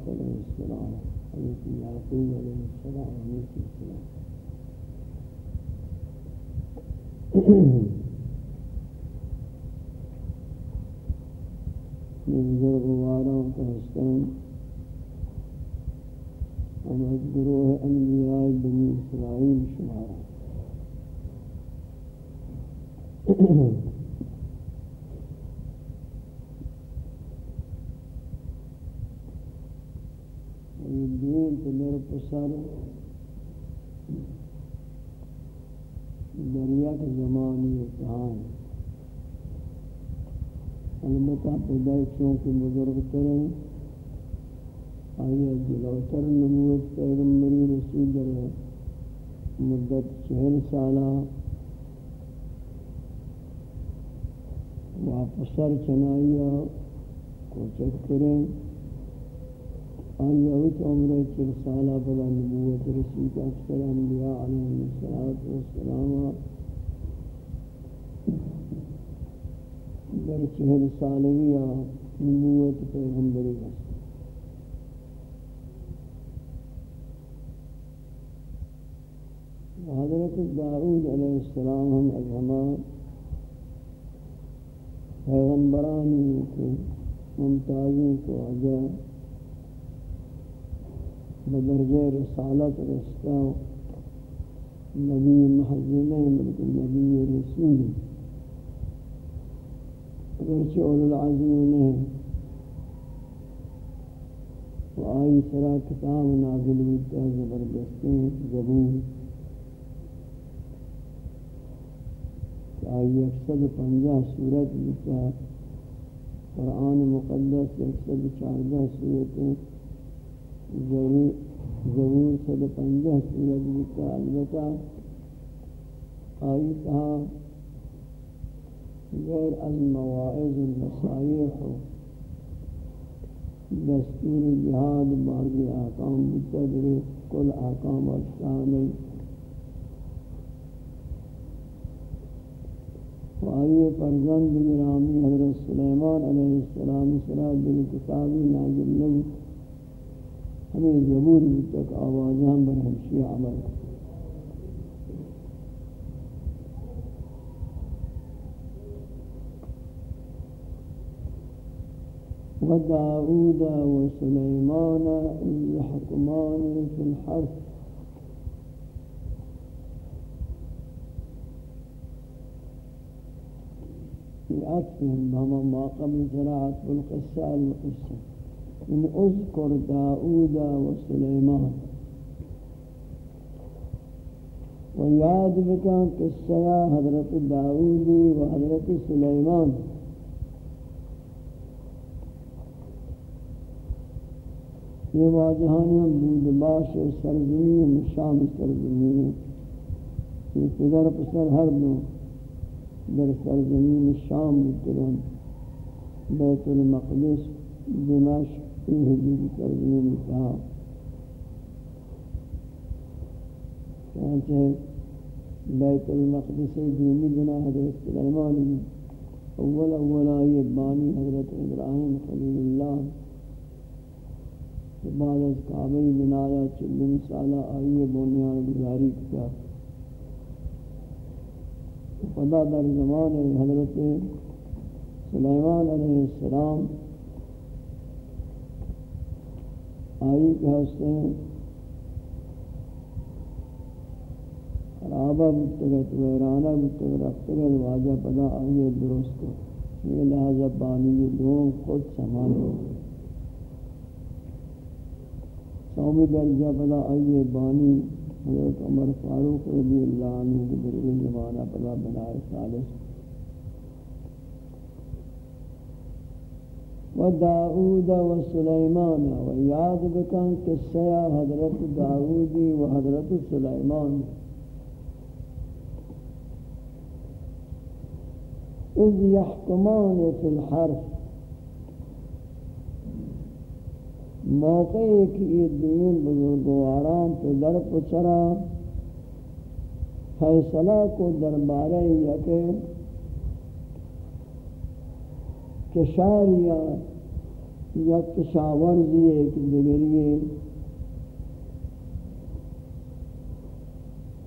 إسحاق عليه السلام حضرت یعقوب علیہ السلام علیہ السلام تلر پسر دریا کے زمانی اتحان البتہ پیدای چونکہ بزرگ ترین آیا جلوتر نبوت پیغمبری رسول در مدت چہل سالہ واپسر چنائیا کوچک کریں۔ آیا وچ عمر چل سالہ بلا نبوت رسول کا اکثر انبیاء علیہ السلام در چہل سالویہ نبوت پیغمبری رسول حضرت داود علیہ السلام ہم اجہما پیغمبرانی کے ممتازی کو به درجه رسالت رستا نبی محزنه بلکه نبی رسول اگرچه اول العزم نه و آئی سرا کتاب نازل بودتا زبردستیں زبون. آئی ایک سد پنجہ سورت بودتا قرآن مقدس ایک سد چاردہ سورتیں ضرور صد پنجہ سورت لکھا البتہ آئی کہا غیر المواعظ النصائح دستور جہاد باقی آقام متدر کل آقام الشامل وآئیے فرزند گرامی حضرت سلیمان علیہ السلام سرا دل کتابی نازل نبی ہمیں زبور تک آوازاں بر ہمشی عمل. وداود وسليمان إذ يحكمان في الحرث عطفهم بهما ما قبل جراءت بالقصة القصة إن أذكر داود وسليمان. وياد بكان قصة حضرت داود وحضرت سليمان. یہ واجہانی ہم بود باش سرزمین شام سرزمین یہ پدر پسر ہر دو در سرزمین شام بکرن بیت المقدس دمشق این حدود سرزمین تھا چنانچہ بیت المقدس دینی بنا حضرت سلیمان اول اول آئی بانی حضرت ابراہیم خلیل اللہ بعد از کعبہ بنایا چلن سالہ آئیے بنیان گزاری کیا خدا در زمان حضرت سلیمان علیہ السلام آئی کہ ہستے ہیں خرابہ بتگت ویرانہ بتگت رفتگت واجہ پدا آئیے درست کو۔ یہ لہذا بانی دوم خود سامان ہوگی سومی درجہ پدا آئیے بانی حضرت عمر فاروق رضی اللہ عنہ کے درگی زمانہ پدا بنائے سالس۔ و داود و سلیمان و یاد بکن قصہ حضرت داودی و حضرت سلیمان إذ يحكمان في الحرف موقع کہ یہ دین بزرگواران در پچرا فیصلہ کو دربارہ یکے کشاریا یا کشاورزی ایک دگریے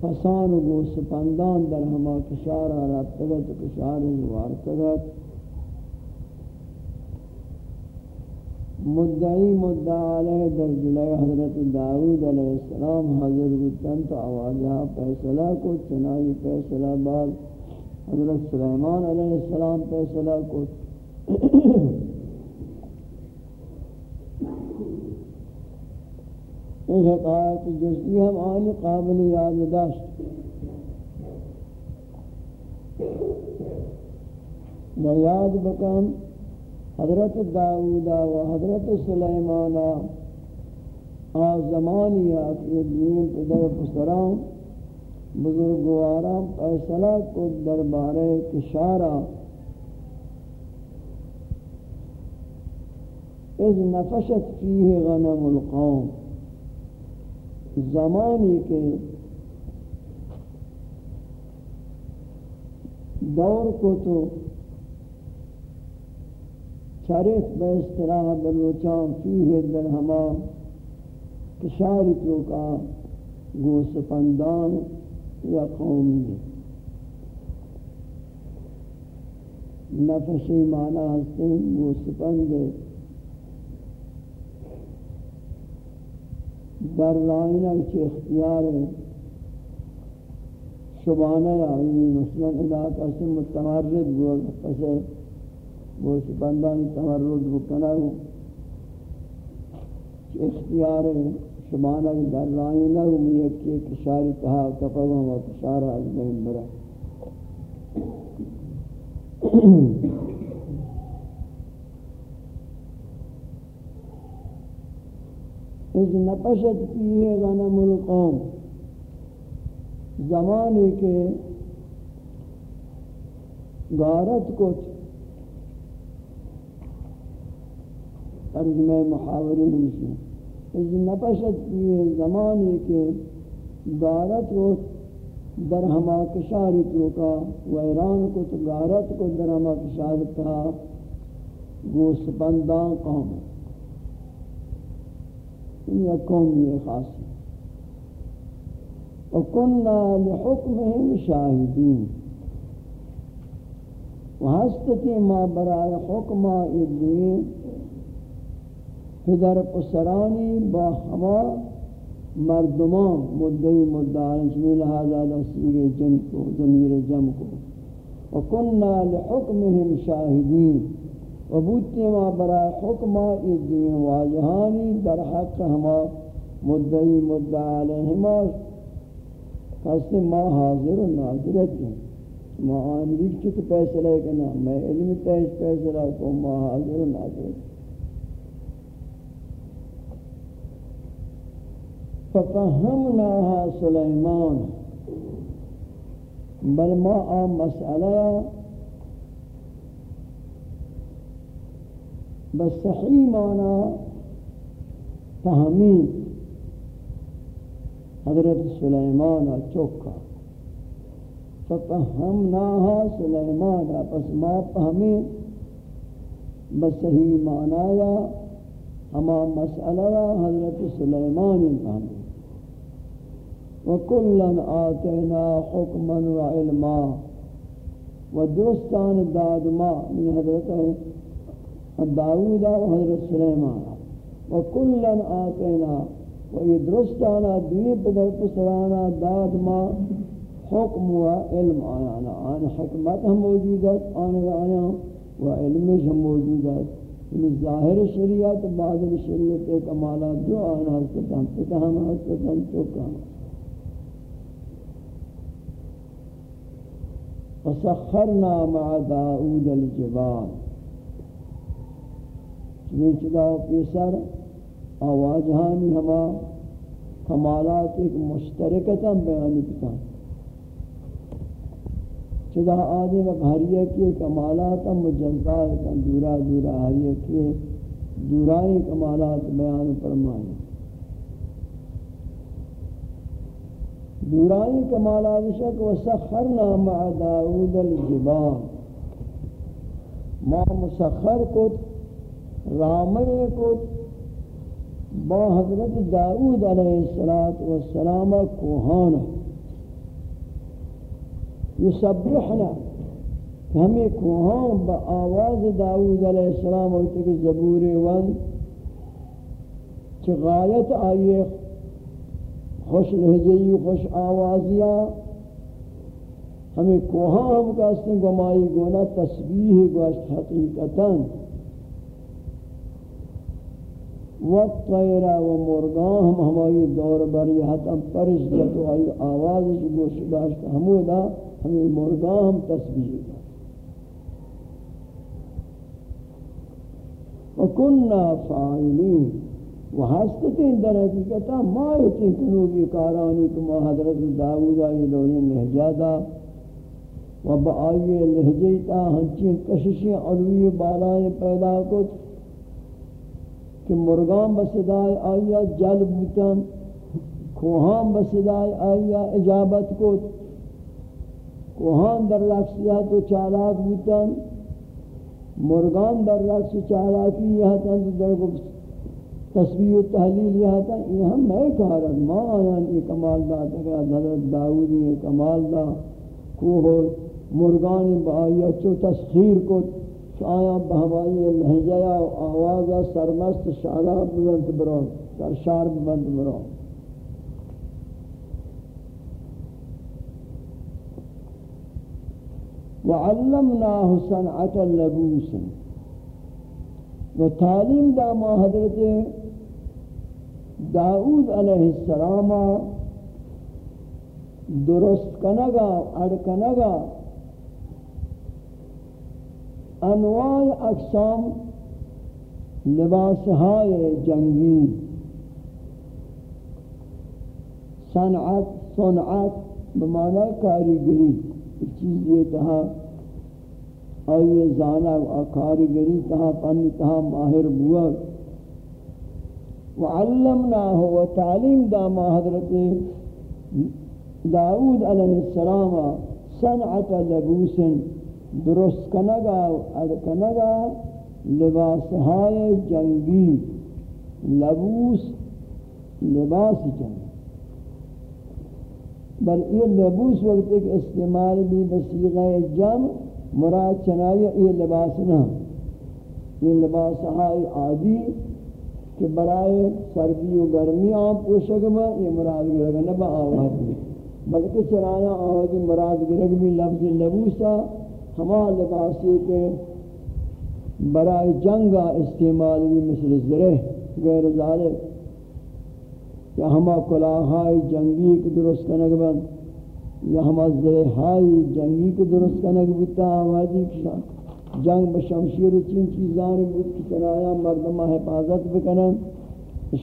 فسان و گوسپندان در ہما کشارا رابطگت کشار وارتگت مدعی مدعا علیہ در جلائے حضرت داود علیہ السلام حضر بودتن تو آوازہ پیسلہ کو چنائی پیسلہ بعد حضرت سلیمان علیہ السلام پیسلہ کو اس حقائق جزئی ہم آنی قابل یاد داشت۔ میں یاد بکم حضرت داود و حضرت سلیمان آ زمانی آتی دین پدر پسران، بزرگواران، فیصلہ کو دربار کشارا اذ نفشت فیہ غنم القوم. زمانی کے دور کو تو چرت به اصطلاح بلوچان فیه در ہما کشاری تو کا گوس پندان یا قومی نفشی معنی ہستیں گوس پند در لائنہ چی اختیار شبانہ یا مثلا علاقہ سے متمرد گوش پسے گوش بندان تمرد بکنا اختیار شمانہ در رائیں نہ امیت کی کشاری کہا کپگا و کشارہ از بہن برا از نپشت پیئے غنم القوم زمانے کے غارت کو ترجمہ محاوری ہمشہ اس نپشت کی زمانی کے غارت کو در ہما کشاری کا ویران کو تو غارت کو در ہما کشاری تھا گوست بندان قوم یہ قوم خاص ہے۔ وَكُنَّا لِحُكْمِهِمْ شَاهِدِينَ۔ وَهَسْتَتِي مَا بَرَائِ حُكْمَا إِدْوِينَ پدر پسرانی با ہوا مردمان، مدعی مدعان چمی لہذا سیر جم کو، ضمیر جم کو۔ وکننا لحکمهم شاہدین و بودتی ما برای حکمہ ادوین واجہانی در حق ہما مدعی مدعا علیہما کسی ما حاضر و ناظرت ہیں۔ ما آمدی چک پیسلہ کنا میں علم تیش پیسلہ کو ما حاضر و ناظرت ففهمناها سلیمان، بل ما آم مسئلہ بس صحیح معنی فہمی حضرت سلیمان چوکا ففهمناها سلیمان پس ما فہمی بس صحیح معنی ہما مسئلہ حضرت سلیمان فہمی وكلا آتينا حكما وعلما ودرستان داد ما من حضرت داود و حضرت سلیمان. و کلن آتینا. و یہ درستانا دوی پدر پسرانا داد ما حکم و علم آنا آن حکمت ہم موجودت آن و آیاں و علمش ہم موجودت یعنی ظاہر شریعت باطل شریعت ایک جو آنا حضرت ہم پتہ ہم حضرت ہم مع داود الجبال. چنین چدا پیسر آواجہانی ہما کمالات ایک مشترکتا بیانی کتا۔ چدا آدم ایک ہریہ کی کمالات مجزا ایک دورا دورا ہریہ کی دورائی کمالات بیان فرمائیں۔ دورانی کمال آدشک و سخرنا مع داود الجبال ما مسخر کت رامن کو با حضرت داؤد علیہ الصلات والسلام کوہان یسبحنا. ہمیں کوہان با آواز داؤد علیہ السلام وقت کی زبور وان چه غایت آیه خوش لحجهی خوش آوازیا ہمیں کوہاں ہم کاستے گمائی گونا تسبیح گوشت حقیقتاً. والطیرہ و مرگاں ہم ہماری دور بری حتم پرش جتو آئی آواز گوشت داشت. ہمودا ہمیں مرگاں ہم تسبیح گوشت وَكُنَّا فَاعِلِينَ وہ ہستتے در حقیقتا ما یتی کنوگی کارانی کما حضرت داود آئی لونی لہجادا و با آئی لہجیتا ہنچین کششی علوی بالائیں پیدا کت. کہ مرگان بصدائی آئیا جلب بوتن کوہان بصدائی آئیا اجابت کت کوہان در لکسیات و چالاک بوتن مرگان در لکس چالاکی یہ تند در تسبیح و تحلیل یہ تھا یہ ہم میں کہا رہا ما آیا یہ کمال دا تکا حضرت داودی یہ کمال دا کوہ مرگانی با آیا چو تسخیر کو آیا بہوائی لہجیا آوازا سرمست شعراب ببند برو سرشار ببند برو۔ وعلمناه صنعة اللبوس۔ و تعلیم دا ما حضرت داود علیہ السلام درست کنگا اڑ کنگا انواع اقسام لباس ہائے جنگی. صنعت صنعت بمعنی کاریگری. چیز یہ تہا آئیے زانا کاریگری تہا پنی تہا ماہر بوک وعلمناه وتعليم دام حضرت داود علیہ السلام صنعت لبوس درست کنگا ادکنگا لباس ہائے جنگی، لبوس لباس جنگی. بل یہ لبوس وقت ایک استعمال بھی بسیغہ جم، مراد چنائی یہ لباس نہ یہ لباس ہائے عادی کہ برائے سردی و گرمی آپ پوشک میں، یہ مراد گرگ نہ با آواز. میں بلکہ چرایا آواز مراد گرگ بھی لفظ لبوسا ہما لباسی کے برائے جنگا استعمال بھی مثل زرہ، غیر ذالک، یا ہما کلاہائی جنگی کو درست کنگ بند، یا ہما زرہائی جنگی کو درست کنگ بتا آوازی کشا۔ جنگ بشمشیر چین چیزان بود کی کنایا مردمہ حفاظت بکنن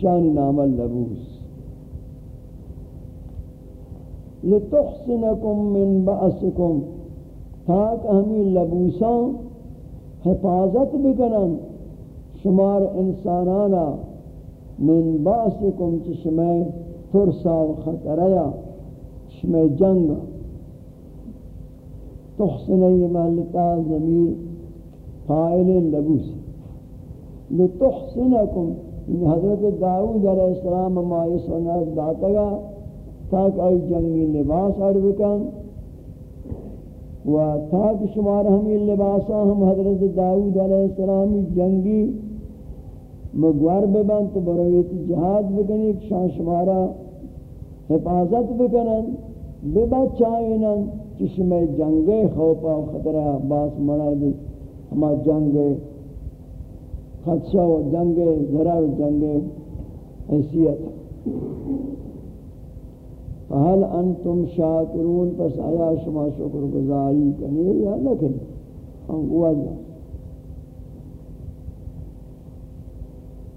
شان نام اللبوس لتحسنکم من بأسکم۔ تاک ہمیں لبوسان حفاظت بکنن۔ شمار انسانانا من بأسکم چشمے ترسا و خطریا چشمے جنگ۔ تحسنی محلتا زمین فائل لبوس۔ لتحسنکم یعنی حضرت داؤد علیہ السلام ما یہ سنت داتا گا، تاک آئی جنگی لباس آر بکن و تاک شمار ہمی لباسا ہم حضرت داؤد علیہ السلام جنگی مگوار ببن تو برویت جہاد بکنی شان شمارا حفاظت بکنن ببچائنن چشم جنگ خوفا و خطرہ باس منائی ہما جنگ خدشہ و جنگ، ضرر جنگ حیثیت۔ فہل انتم شاکرون؟ پس آیا شما شکر گزاری کنی یا نہ کنی ہم وجہ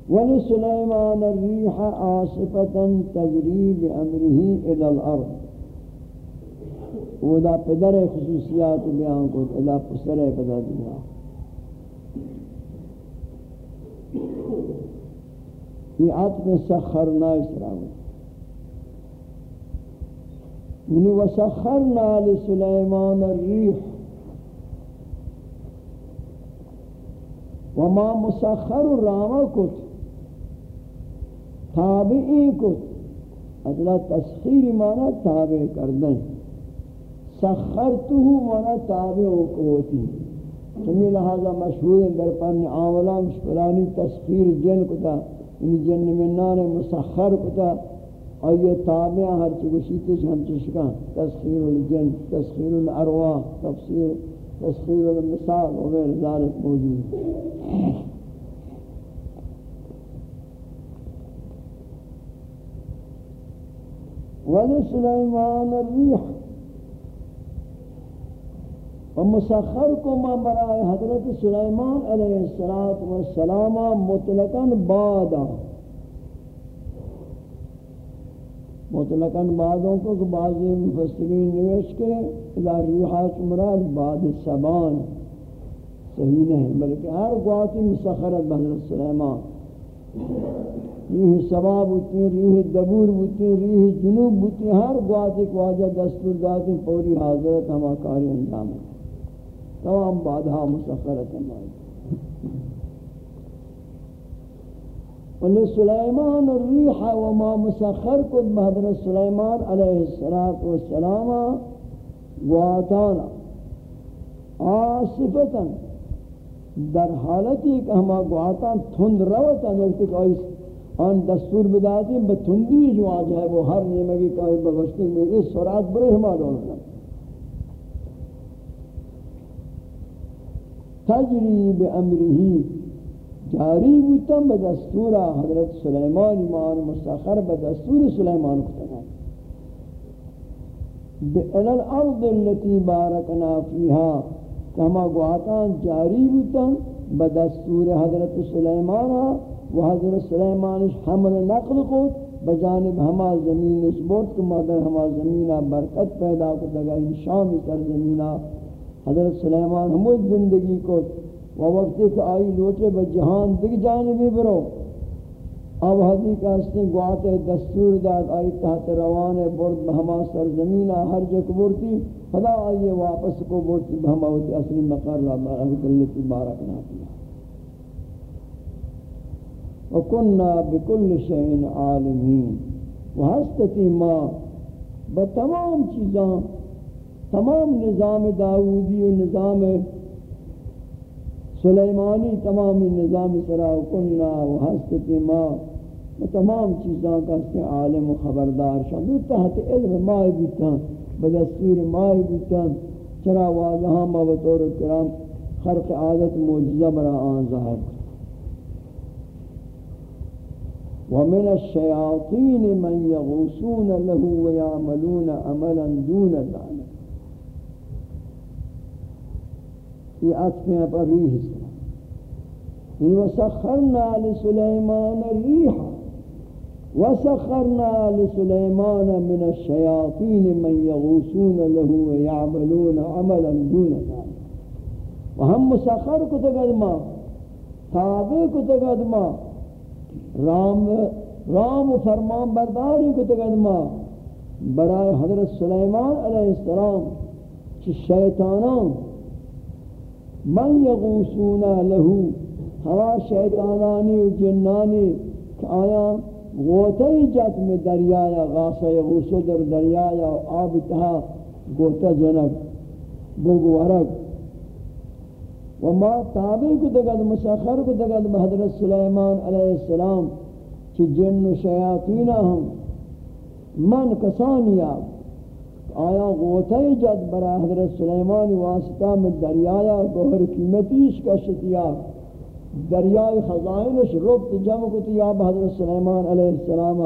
ولسلیمان الریح آصفتا تجری بأمره الى الارض. ودا پدر خصوصیات بیان کو ادا پسر پدر دنیا یہ عطف سخرنا اسرام یعنی وسخرنا لسلیمان الریح. وما مسخر راما کت. تابعی کت. اصلا تسخیر مانا تابع کردن. سخرتو مانا تابع کوتی سمی لہذا مشہور ہیں در پن آولان شپرانی تسخیر جن کتا ان جن منان مسخر کتا اور یہ تابع ہر چگوشی تسخیر الجن تسخیر الارواح تفسیر تسخیر المثال وغیر ذالک موجود. ولسلیمان الریح. ومسخر کو ما برائے حضرت سلیمان علیہ السلام مطلقاً بادا. مطلقاً بادوں کو کہ بعضی مفسرین نویش کے اذا ریحات مراد بعد سبان صحیح نہیں، بلکہ ہر قواتی مسخرت بحضرت سلیمان۔ ریح سبا بوتی ریح دبور بوتی ریح جنوب بوتی ہر قواتی کو واجہ دستور داتی پوری حاضرت ہما کاری انجام ہے تمام بادها مسخرت ولی سلیمان الریح وما مسخر کد بحضر سلیمان علیہ السلام گواتانا آصفتا در حالتی کہ ہما گواتان تھند روتا نکتے کہ آن دستور بداتی بتھندی جو آج ہے وہ ہر نیمگی کہیں بغشتی میں اس سرات برے ہما دولا تجری بامره جاری بودن به دستور حضرت سلیمان ایمان مسخر به دستور سلیمان کتنا بئل الارض التي بارکنا فيها کما گواتان جاری بودن به دستور حضرت سلیمان و حضرت سلیمانش حمل نقل خود بجانب ہما زمین اس بورت کما در ہما زمینہ برکت پیدا کو دگا شام کر زمینہ حضرت سلیمان ہمود زندگی کو وہ وقت ایک آئی لوٹے با جہان دیکھ جانبی برو. اب حدی کا اس نے گوات دستور داد، آئی تحت روان برد بہما سرزمینہ ہر جک برتی خدا آئیے واپس کو برتی بہما ہوتی اصلی مقر رب احمد اللہ بارکنا پیا وکننا بکل شئین عالمین. وحستتی ما بتمام چیزاں تمام نظام داودی و نظام سلیمانی تمامی نظام سرا کننا و حسط ما و تمام چیزاں کا اس عالم و خبردار شان دو تحت علم مائی بیتاں بدستور مائی بیتاں چرا واجہاں بطور کرام خرق عادت موجزہ برا آن ظاہر ومن الشياطين من يغوصون له ويعملون عملا دون ذلك في عطفیں پر ریح سے وسخرنا لسليمان الريح وسخرنا لسليمان من الشياطين من يغوصون له ويعملون عملا دون ذلك وهم مسخر کو تابع کو رام رام و فرمان برداری کو برای حضرت سلیمان علیہ السلام، چی شیطانان من یغوسونا لہو، ہوا شیطانانی و جنانی کہ آیا غوطی جت میں دریایا، غاصہ یغوسو در دریایا آب تہا گوتا جنک گوگو ورک وما تابع کو دگد مسخر کو دگد حضرت سلیمان علیہ السلام، چی جن و شیاطین ہم، من کسانیا آیا غوطہ جد برا حضرت سلیمان واسطہ میں دریایا گوھر قیمتیش کا شتیا دریائے خزائنش ربط جمع کو تیا حضرت سلیمان علیہ السلام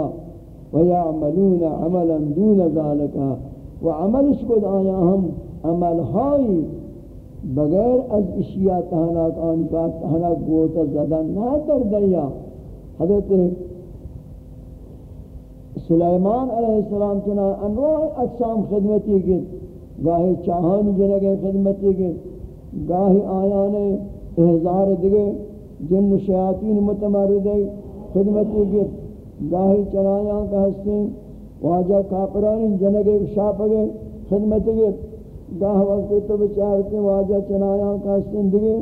ویعملون عملا دون ذالکا وعملش کو آیا ہم عمل ہائی بغیر از اشیاء تہنا آن کا تہنا گوتا زدن نہ در دریا حضرت سلیمان علیہ السلام چنا انواع اقسام خدمتی کی گاہی چاہان جنگے خدمتی کی گاہی آیان احزار دگے جن شیاطین متمرد خدمتی کی گاہی چنایاں کا حسن واجہ کافرانی جنگے شاپگے خدمتی کی گاہ وقت تو بچارتے واجہ چنایاں کا زندگی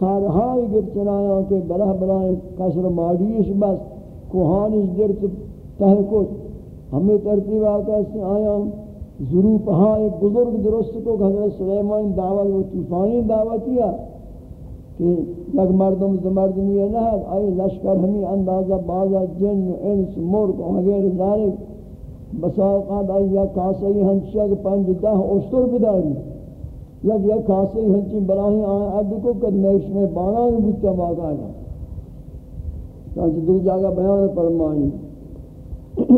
کارہائی گر چنایاں کے بلہ بلائیں کسر ماڑیش بس۔ کوہانش در تحکت ہمیں ترتیب آقا سے آیا ضرور ہاں ایک بزرگ درست کو حضرت سلیمان دعوت و طوفانی دعوت کیا کہ لگ مردم زمردمی ہے نہ آئی لشکر ہمیں اندازہ بازا جن، انس مرگ وغیر ذالک بسا اوقات آئی یا کاسئی ہنچیا کہ پنج، دہ اشتر بداری۔ یک یا کاسئی ہنچی بلاہی آئیں عبد کو قد میش میں بانان بودتا باقاعدہ چانچہ دو جاگہ بیان فرمانی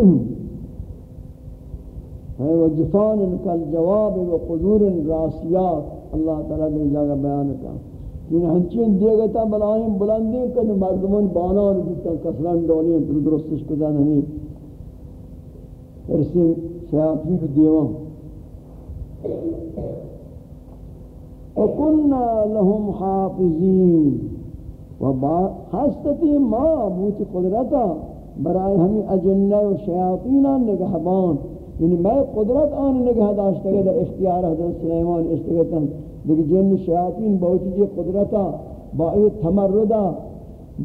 ہے وہ جفان کل جواب و قدور راسیات اللہ تعالیٰ دو جاگہ بیان کا کہ یعنی ہنچین دیگا تا بلاہی بلندی کہ مردمان بانان بودتا کسران دولین درستش کدن ہمیں ارسی شیاطین دیوان۔ وکننا لهم حافظین و حسطتی ما بوت قدرتا۔ برای ہمیں اجنہ و شیاطینہ نگہبان یعنی میں قدرت آن نگہ داشتا گئے در اختیار حضرت سلیمان اشتگتا دیکھ جن شیاطین بہت جی قدرتا، با ای تمردا،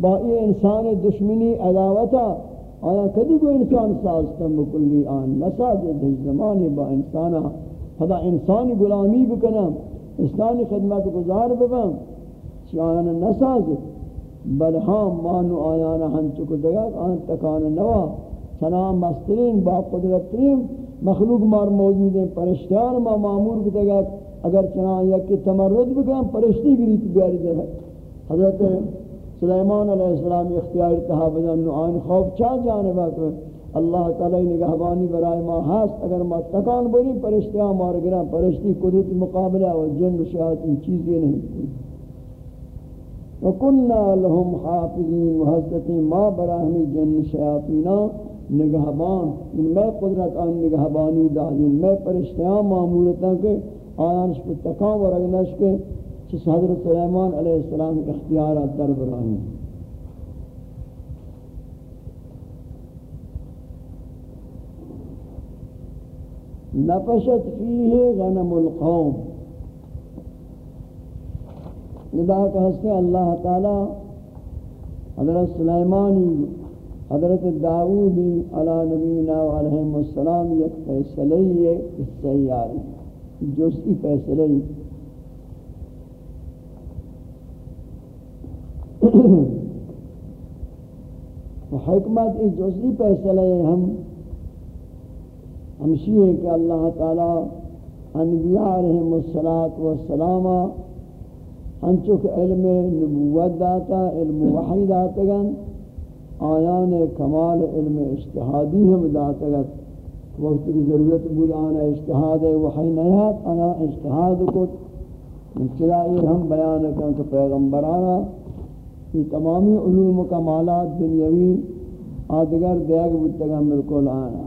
با ای انسان دشمنی، عداوتا. آیا کدی کو انسان سازتن بکلی آن؟ نساز دی زمانی با انسانا. خدا انسانی غلامی بکنم اسلامی خدمت گزار ببم. چی آیانا نساز بل ہاں مانو آیانا ہنچکو دگا، آن تکان نوا۔ چنان مسترین، با قدرت ترین مخلوق مار موجود ہیں۔ پرشتیان ما معمور کی بتگا اگر چنان یک تمرد بکنم پرشتی گریت بیاری در حضرت سلیمان علیہ السلام اختیار تحابدن آن خوف چا جانبا کہ اللہ تعالی نگہبانی برائے ما ہست اگر ما تکان بری پرشتیاں مار گرا پرشتی قدرت مقابلہ و جن و شیاطین چیزیں نہیں۔ وکننا لهم حافظین و حضرتی ما براہمی جن شیاطینا نگہبان ان میں قدرت آن نگہبانی دادین میں پرشتیاں معمولتا کہ آیانش پر تکان و رگنش کے چس حضرت سلیمان علیہ السلام اختیارات در براہی نفشت فیہ غنم القوم۔ ندا کا ہستے اللہ تعالی، حضرت سلیمانی، حضرت داؤدی علی نبینا و علیہ السلام یک فیصلہی ہے سیاری جو اس حکمت اس فیصلہ ہے ہم ہمشی ہے کہ اللہ تعالی انبیاء علیہم السلام ہنچک علم نبوت داتا، علم وحی داتا گن، آیان کمال علم اجتہادی ہم داتا گن۔ وقت کی ضرورت بود آنا اجتہاد وحی نیات آنا اجتہاد کت۔ چلائی ہم بیان کریں کہ پیغمبرانا یہ تمامی علوم و کمالات دنیاوی آدگر دیگ بودتا ملکل آنا۔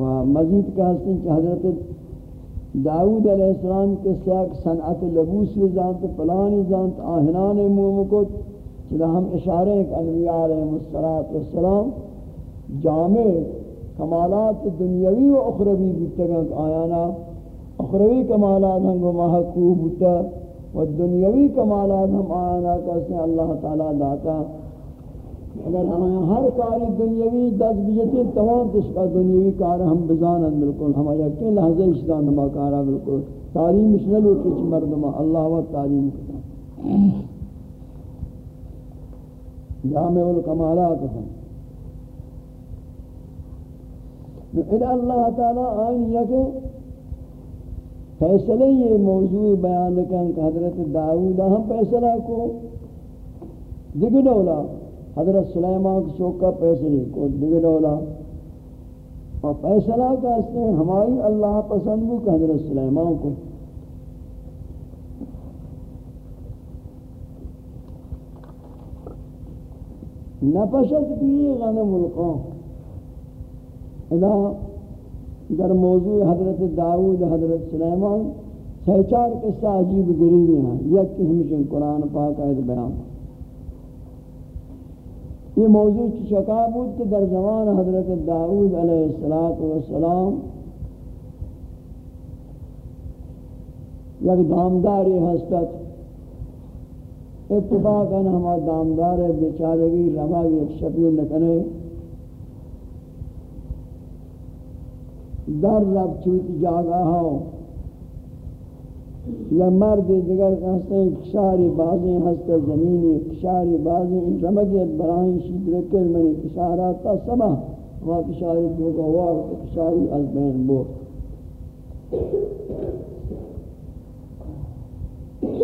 و مزید کا حسن کہ حضرت داود علیہ السلام کے سیاق صنعت لبوس زانت پلانی زانت آہنان مومکت چلا ہم اشارے کہ انبیاء علیہ السلام جامع کمالات دنیاوی و اخروی بیتگا آیانا اخروی کمالات ہم کو محقوب بیتا و دنیاوی کمالات ہم آیانا کہتے ہیں، اللہ تعالی داتا اگر ہم ہر کاری دنیاوی دس بجتی تمام اس کا دنیاوی کار ہم بزانت بالکل، ہم یقین لحظہ اشتان ہما کارا بالکل۔ تعلیم اشنلو کچھ مردمہ اللہ و تعلیم کتا جامع الکمالات ہم۔ اذا اللہ تعالی آئین یکے فیصلہ یہ موضوع بیان کریں کہ حضرت داؤد ہم فیصلہ کو۔ دگڑولا حضرت سلیمان کی چوکا فیصلے کو دگڑولا اور فیصلہ کا اس نے ہماری اللہ پسند کو کہ حضرت سلیمان کو۔ نفشت بھی غنم القوم۔ اذا در موضوع حضرت داود حضرت سلیمان سہچار قصہ عجیب غریبی ہیں۔ یک ہمشن قرآن پاک آئیت بیان۔ یہ موضوع کی شکا بود کہ در زمان حضرت داود علیہ السلام یک دامداری ہستت اتفاقا ہما دامدار بیچارگی رماگی ایک شبیر نکنے، در رب چوت جاگا ہو یا مرد دیگر کہتے کشاری بازیں ہستا زمینی کشاری بازی بازیں رمگیت براہی شید رکل منی کشارات تا سبا. وہاں کشاری دوگا وار کشاری از بین بور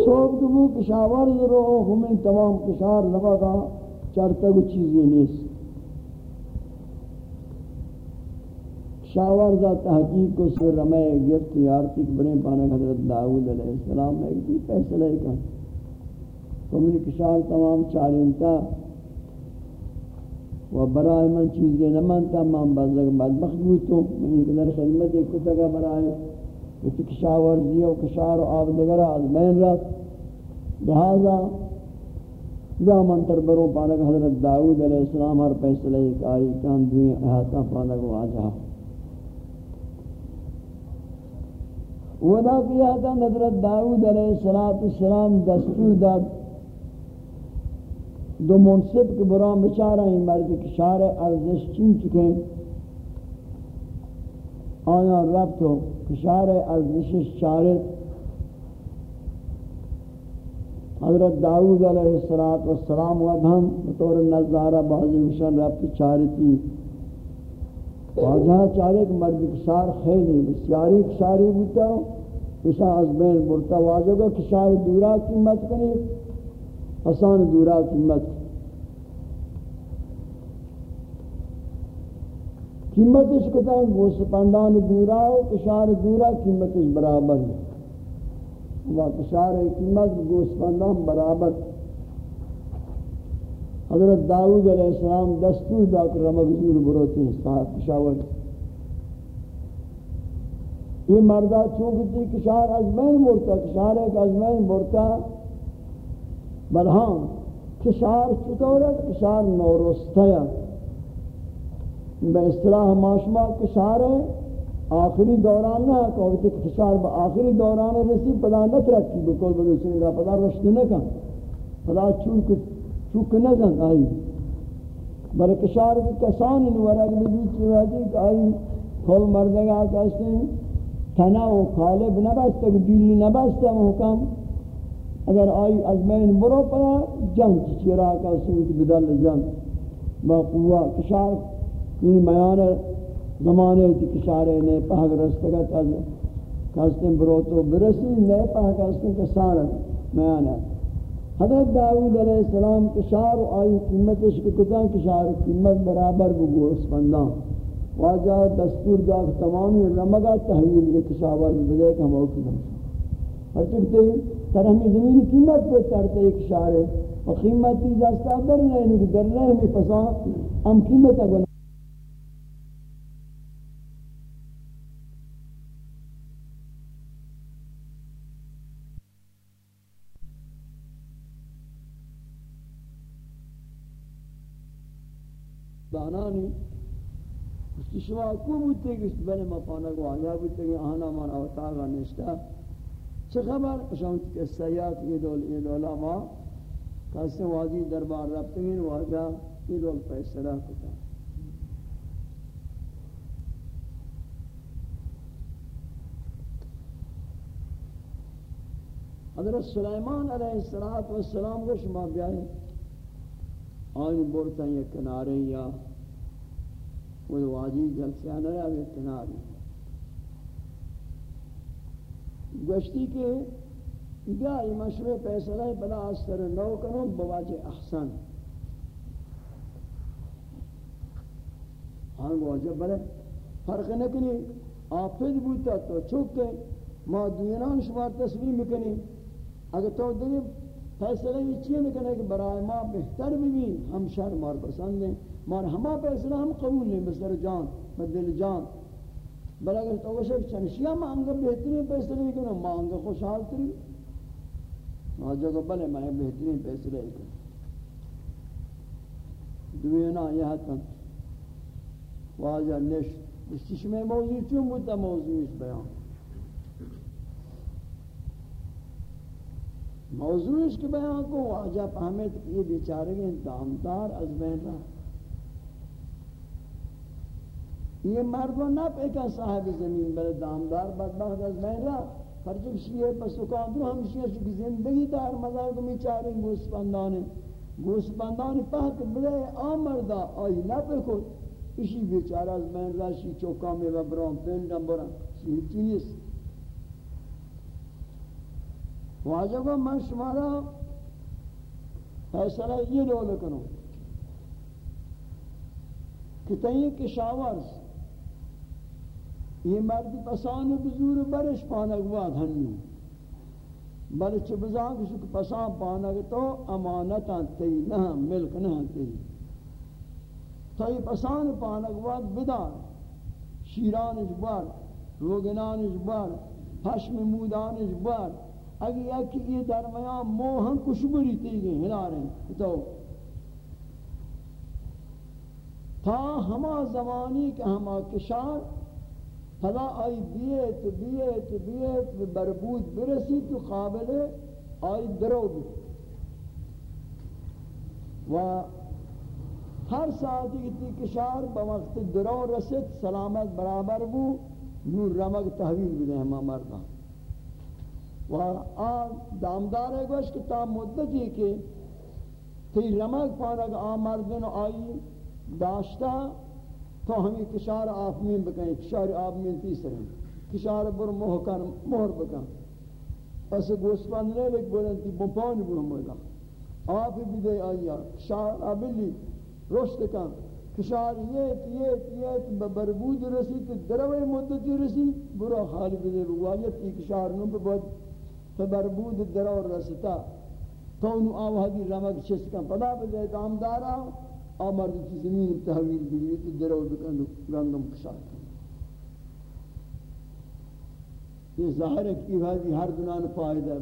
سوک دبو کشاور ضرور ہمیں تمام کشار لبا چرتگ چیزی نیست. شاور ذا تحقیق کو سر رمے گفت یارتی بڑے پانا حضرت داود علیہ السلام نے ایک دی فیصلہ ہی کہا۔ تو من کشار تمام چارنتا و برائے من چیزیں نہ مانتا من بعض بدبخت بوتو من ایک در خدمت ایک کتا کا برائے۔ وچ کشاور دیا جی و کشار و آب دگرہ از بین رات۔ لہذا یا من تر برو پانا حضرت داود علیہ السلام ہر فیصلہ ایک آئی کان دوئیں احاطہ پانا کو ودا کیا تھا حضرت داؤد علیہ السلام دستور داد دو منصب کے برام بچارہ ہیں مرد کشار ارزش چین چکے آیا رب تو کشار ارزش چارت حضرت داؤد علیہ السلام ودھم بطور نظارہ بازی وشن رب کی چارتی. واجہ چارے کہ مرد کشار خیلی بسیاری کشاری بوتا اسا از بین برتا واجہ کو کشار دورا قیمت کنی حسان دورا قیمت قیمتش کتا ہے گوسپندان دورا و کشار دورا قیمتش برابر ہے۔ وہ کشار قیمت گوسپندان برابر۔ ہے حضرت داود علیہ السلام دستور دا کر رمض بروتی صاحب کشاور یہ مردہ چونکہ کشار از مین مرتا کشار ایک از مین مرتا بلہاں کشار چطورت کشار نورستیا بے اصطلاح ماشما کشار ہے آخری دوران نہ کہ کشار با آخری دوران رسی، پدا نہ ترکی بکل بدو سنگا پدا رشد نہ کن۔ پدا چونکہ چوک نزن آئی۔ بلکہ شار کی کسان نورگ بھی چیوازی کہ آئی۔ کھول مردگا کہتے ہیں تنا و خالب نبستا دیلی نبستا محکم اگر آئی از مین برو پڑا، جنگ چیرا کہتے ہیں کہ بدل جنگ۔ با قوہ کشار یعنی میان زمانے کی کشارے نے پہگ رستگت از کہتے بروتو برسی، نئے پاہ کہتے کسان میانا حضرت داود علیہ السلام کشار و آئی قیمتش کے کتان کشار قیمت برابر بگو، اس بندان واجہ دستور دا تمامی رمگا تحویل کے کشاور بدے کہ ہم اوکی دمشا چکتے ترہمی زمین قیمت پہ ترتے ایک کشار ہے۔ و قیمتی دستا در نہیں در نہیں میں پسا ہم قیمت اگر دانانی، اس شما کو بوتے کہ بنے ما پانا کو آیا بوتے کہ آنا مانا وطاقا نشتا۔ چه خبر؟ شما کہ سیاد، یہ دول ما کسی وادی دربار ربتے ہیں واجہ یہ دول کتا۔ حضرت سلیمان علیہ السلام کو شما بیائیں آئین بورتا یہ کنارے یا وہ واجی جلسیاں نہ رہا رہے کنارے گشتی کے بیا یہ مشروع پیسلہ بلا اثر نو کنو بواجہ احسن۔ ہاں واجہ بلے فرق نکنی آفید بوتا تو چوکے، ما دینان شمار تصویر مکنی اگر تو دیکھ فیصلہ یہ چیئے نکنے کہ برای ما بہتر بھی ہم شر مار پسند ہیں، مار ہما فیصلہ ہم قبول نہیں بسر جان بدل جان۔ بل اگر تو وہ شک چنشیہ مانگا بہترین فیصلہ ہی کنو مانگا خوشحال تری۔ ہاں، آجا کو بلے میں بہترین فیصلہ ہی کنو دوینا یہ حتن واجہ نشت اس چشمے موضوع چون بودتا موضوع اس بیان۔ موضوع اس کے بیان کو واجہ پہمیت یہ بیچارے گئے دامدار از بین رہا۔ یہ مردوں نہ پیکا صاحب زمین بلے دامدار بدبخت از بین رہا۔ فرچک شیئے پس سکان درو ہم شیئے چکی زندگی دار مزار کو بیچارے گوس پندانے پہت بلے آمردہ آئی نہ پیکو اسی بیچارہ از بین رہا شی چوکا میں ببران پینڈم بران۔ شیئے چیز۔ واجب میں شمارا ہاں۔ فیصلہ یہ دول کنو کہ تئیں کشاورز یہ مرد پسان بزور برش پانک واد ہنیو بل چھ بزاگ شک پسان پانک تو امانتا تی نہ، ملک نہ تی تو پسان پانک واد بدار۔ شیران جبار روگنان جبار پشم مودان جبار اگر یکی یہ درمیان موہن کشبری تیگے ہلاریں تو تا ہما زمانی کہ ہما کشار فلا آئی بیت بیت بیت بربود برسی تو قابل آئی درو بھی۔ و ہر ساعتی کی کشار بوقت درو رسد سلامت برابر بو، نور رمگ تحویل بھی دیں ہما مردان و آن دامدار ہے گوش کہ تا مدتی کہ تی رمک پانک آمردن آئی داشتا تو ہمیں کشار آفمین بکیں کشار آفمین تیسریں کشار بر محکر مہر بکیں پس گوسپند نے لکھ بولن تی بپانی برو مولا آفی بھی دے آئیا کشار آبلی رشت کن۔ کشار یہ یہ یہ بربود رسی تو دروے مدتی رسی برو خالی بھی دے بگوایت تی کشار نو بہت فبربود درور رستا کونو آوہدی رمک چسکن پدا پدا کام دارا آمرد کی زمین تحویل بگیری تو درور بکن گندم کشار یہ ظاہر ہے کہ یہ ہر دنان فائدہ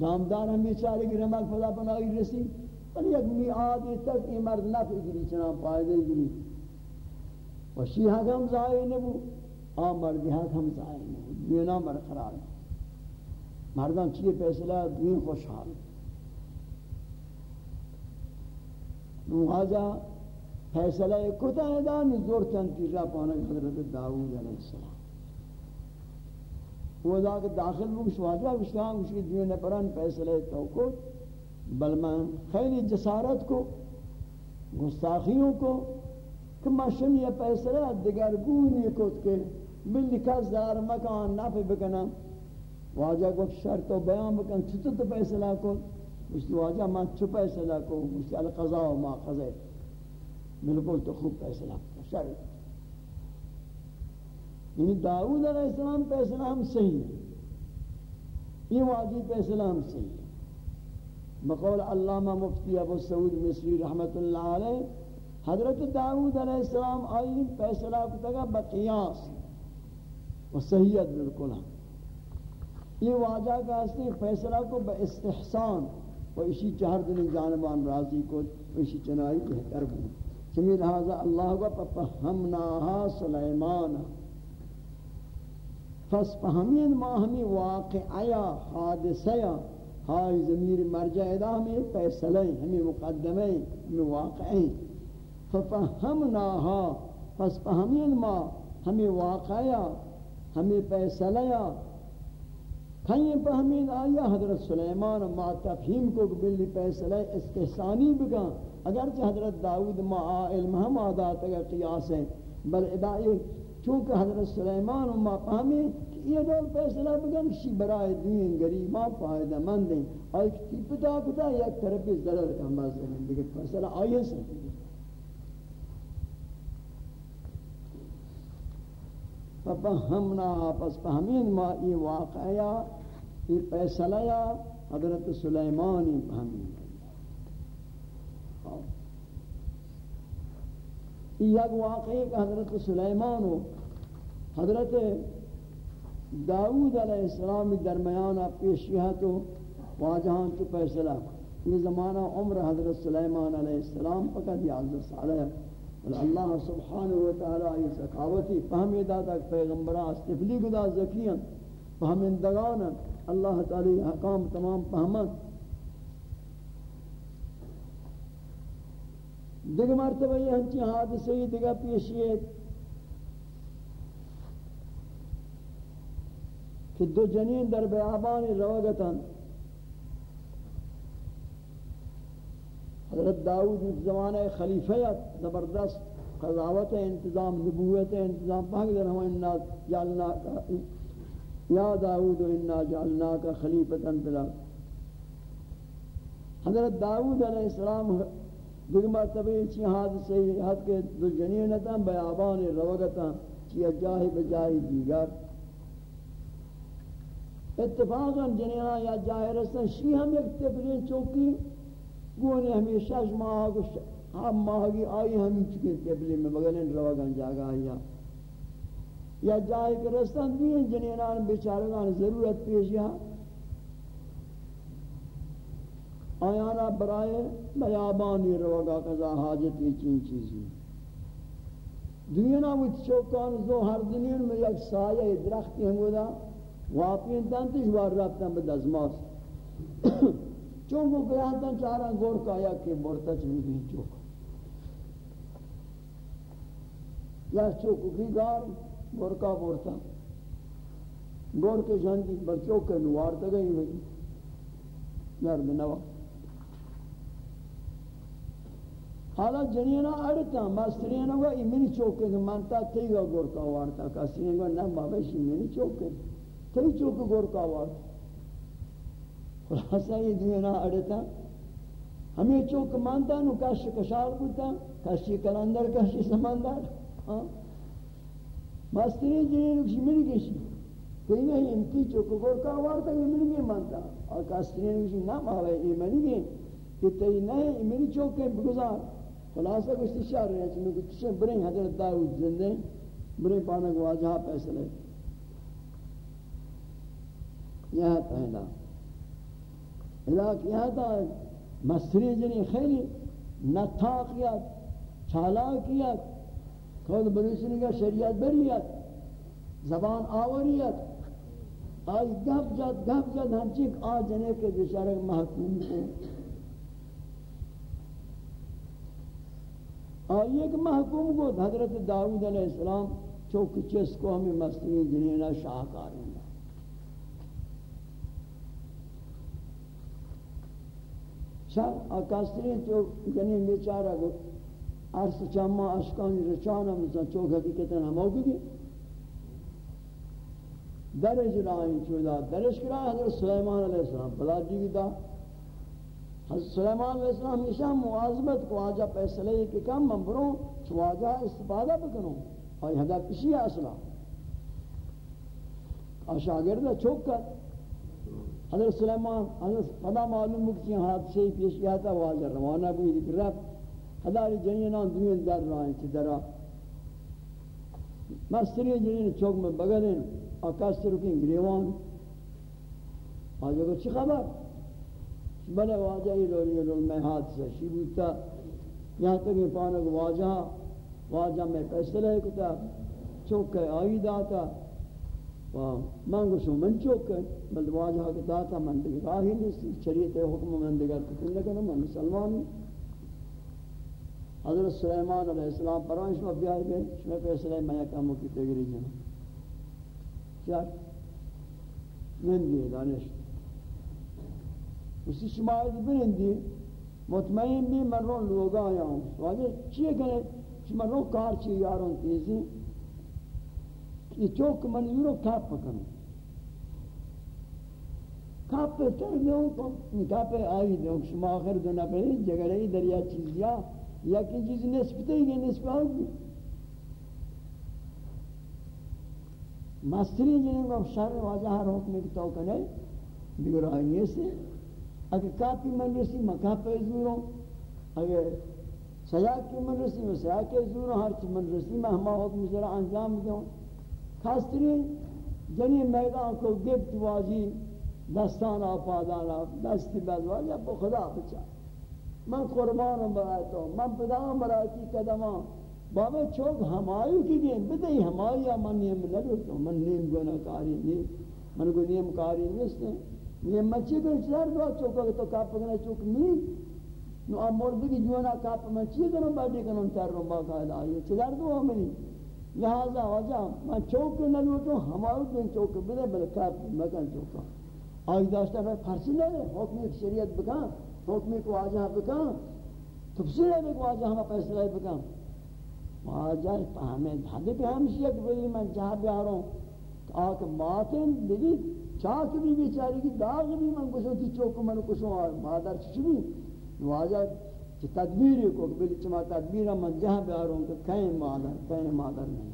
دامدار ہم بیچارے کی رمک پدا بنائی رسی. بل یک میعاد تک یہ مرد نہ فکری چنان فائدہ گری و شیحہ ہم ظاہر نبو آمردی حق ہم ظاہر نبو دینا برقرار ہے مردان چیئے فیصلہ دین خوشحال. نوازا فیصلہ کتا ہے دا نزور تنتیجہ پانا حضرت داود علیہ السلام. وہ دا کہ داخل بکش واجہ بشتان کشی دیو نپران فیصلہ توقع بل من خیلی جسارت کو گستاخیوں کو کہ مشن یہ فیصلہ دگر گونی کت کے بلی کس دار مکان نفع بکنم. واجہ کو شرط و بیان بکن چھتو تو پیسلہ کو مجھتی واجہ، من چھو پیسلہ کو مجھتی القضاء و ما قضے بالکل تو خوب پیسلہ کو شرط. یعنی داود علیہ السلام پیسلہ ہم صحیح ہے یہ واجی پیسلہ ہم صحیح ہے بقول علامہ مفتی ابو سعود مصری رحمت اللہ علیہ، حضرت داود علیہ السلام آئی فیصلہ کتگا بقیاس. و صحیحت بالکل یہ واجہ کا حسنی فیصلہ کو با استحسان و اسی چہر دن جانبان راضی کو اسی چنائی بہتر بود چمی لہذا اللہ کو پفہمناہا سلیمان۔ فس فہمین ما ہمیں واقعیا، حادثیا، ہائی ضمیر مرجع ادا ہمیں فیصلہ ہمیں مقدمہ ہمیں واقعی ففهمناها پس فهمین ما ہمیں واقعیا ہمیں پیسلیا کہیں فہمین آیا، حضرت سلیمان ما تفہیم کو بلی پیسلہ استحسانی بگا اگرچہ حضرت داود ما علم ہم آدات اگر قیاس ہیں، بل ادائی چونکہ حضرت سلیمان ما فہمی یہ دول فیصلہ بگن کسی برای دین گریبا ہاں فائدہ مند ہیں۔ اور ایک پتا کتا یک طرف ضرر کا مزد ہیں۔ دیکھ فیصلہ آئیے سے ففهمنا پس فهمین ما یہ ای واقعیا ای پیسلیا حضرت سلیمانی فهمین ای یک واقعی کہ حضرت سلیمان و حضرت داود علیہ السلام درمیان پیشیت و واجہان تو پیسلہ یہ زمانہ عمر حضرت سلیمان علیہ السلام فقط یا عزیز صالح اللہ سبحانہ و تعالی یہ سخاوتی فہمی داتا پیغمبران استفلی گدا زکیاں فہمندگانا اللہ تعالی حکام تمام فہمت دیکھ مرتبہ یہ ہنچی حادثی دیگا پیشی کہ دو جنین در بیابان روگتاں حضرت داؤد اس زمانہ خلیفیت زبردست قضاوت انتظام نبوت انتظام پاک در ہوا انا جعلنا یا داؤد انا جعلنا کا خلیفتا بلا حضرت داؤد علیہ السلام دیگر مرتبہ چی حادثے حد کے دو جنینتا بیابان روگتا چی جاہی بجاہی دیگر. اتفاقا جنینا یا جاہی رسن شی ہم ایک تفرین چوکی گونے ہمیشہ ماہ کو ہم ماہ آئی ہمیں چکے قبلی میں بگلن روگن جاگا آیا یا جائے کہ رستان دیئے جنینان بیچارگان ضرورت پیش یا آیانا برائے بیابانی روگا کذا حاجت یہ چین چیزی۔ دینا وہ چوکان زو ہر دنین میں یک سایہ درختی ہم گودا واپین تنتش وار رفتن بدازماس چون کو بیانتاں چارا گور کا یا کہ مرتا چوی بھی چوک۔ یا چوک کی گار۔ گور کا مرتا گور کے جاندی بر کے نوار تا گئی ہوئی۔ یار بنوا حالا جنینا اڑتا مسترینا گا ایمنی چوک کے مانتا تیگا گور وارتا کسی نے گا نا بابشی ایمنی چوک کے تی چوک گور وارتا خلاصہ یہ دینا اڑتا ہمیں چوک مانتا نو کش کشار بوتا کشی کلندر کشی سمندر۔ ہاں؟ مستری جنین کشی ملی کشی کوئی نہیں انتی چوک گور کا وارتا یہ ملی گئی مانتا. اور کستری کشی نام آوے یہ ملی گئی کہ تی نہیں یہ ملی چوک کے بگزار. خلاصہ کچھ تشار رہے ہیں چنو کچھ بریں حضرت داود زندے بریں پانا کو آجہا پیسلے یہ پہلا علاقیات مصری جنی خیلی نتاقیت چالاکیت خود بلیسنی کا شریعت بریت زبان آوریت آئی گپ جد گپ جد ہم چک آ جنے کے بشارک محکوم کو۔ آئی ایک محکوم کو حضرت داود علیہ السلام چوک چس کو ہمیں مصری جنینا شاہکار ہیں شب آکاستری تو یعنی بیچارہ گو۔ عرص چاما اشکانی رچانا مثلا چوک حقیقتا ہم ہو گئی درج رائیں چودا درش کرا حضرت سلیمان علیہ السلام. بلا جی دا حضرت سلیمان علیہ السلام ہمیشہ معاذبت کو، آجا فیصلے کہ کم من بروں چواجہ استفادہ بکنوں اور ہدا کشی اصلا؟ اور شاگرد چوک کر حضرت سلیمان، حضرت پدا معلوم مکسی حادثے پیش کیا تھا واجہ روانہ بھی ذکر رب حضاری جنینان دنیا در رائیں چی درہ مستری جنین چوک میں بگلیں آکاس رکیں گریوان آجا کو چی خبر بلے واجہ ہی لولی لول میں ہاتھ سے شیبوتا یہاں تک یہ پانک واجہ واجہ میں فیصلہ کتا چوک ہے آئی داتا من گوشو من چوک ہے بل واجہ کے داتا من دیگر راہی نہیں شریعت حکم من دیگر کتن لکنو من مسلمانی حضرت سلیمان علیہ السلام پرانش میں بیائی گئے شمی فیصلہ میں کامو کی تگری جنہ کیا نندی دانش۔ اسی شمایت برندی مطمئن بھی من رو لوگا آیا ہوں۔ سوالی چیئے کہنے؟ چی من رو کار چی یاروں تیزی۔ یہ چوک من یورو کاپ پکنو کاپ پہ تر دیوں تو کاپ پہ آئی دیوں شما آخر دو نفری جگرہی دریا چیزیا یا کی چیز نسبتے ہی نسبت آگی مستری جنہیں کو شر واجہ ہر حکم کی توقع ہے دیگر آئینی سے۔ اگر کافی من رسی میں کافی زوروں اگر سیاہ کی من رسی میں سیاہ کے زوروں ہر چی من رسی میں ہما حکم ذرا انجام دوں خاص ترین جنی میدان کو گفت واجی دستان آفادان آفادانا دستی بدواجہ بو خدا بچا۔ من قربانم برای تو من پدام برای کی قدمان بابا چوک ہمایو کی دیں بدئی ہمایا من نیم لگو من نیم گناہ کاری نہیں من کو نیم کاری نہیں نیم مچی کو چار دو چوکا تو کاپ گنا چوک نہیں نو ام مرد کی جوانا کاپ مچی کنو باڈی کنو تر رو با قائد آئی چار دو ہمیں لہذا وجہ من چوک نہ لو تو ہمایو چوک. بدے بل کاپ مکان چوکا. آئی داشتا ہے پھرسی لے حکم شریعت بکان حکم کو آجا بکان تفسیر ہے کو آجا ہم فیصلہ بکان واجہ فهمید حدی پہ ہمشی ایک بلی من جہاں بیاروں آکھ ماتن دیدی، چاک بھی بیچاری کی، داغ بھی من کشوں تی چوک من کشوں مادر چچ بھی۔ واجہ چی تدبیری کو بلی چما تدبیر من جہاں بیاروں کہ کہیں مادر کہیں مادر نہیں۔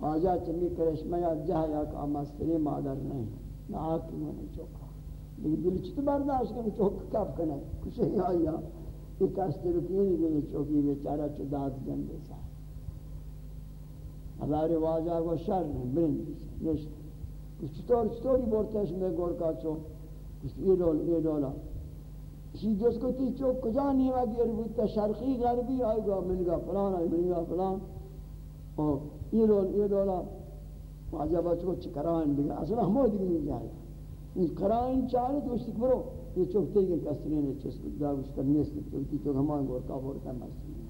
واجہ چمی کرشمیا جہاں یا کہ مستری مادر نہیں۔ نہ آکھ من چوکا لیکن دل چت برداشت کہ چوک کب کنے کچھ ہی آیا یہ کشت رکنی گئی چوکی بیچارہ چداد جنبے سا ہزار واجہ کو شر نہیں برند نشت کچھ چطور چطوری بورتش میں گوڑ کا چو کچھ یہ دول یہ دولا اسی جس کو تی چوک کجا نہیں وگی اربوتا شرقی غربی آئی گا من گا فلان آئی من گا فلان اور یہ دول یہ دولا واجہ بچو چکران دیگا اصلا ہمو دیگا نہیں جائے گا کرائن چاہے تو اس تک برو یہ چوکتے ہیں کسرین ہے چس کو جاوش کرنے سے چوکتی تو ہمان گور کا بور کا مسئلہ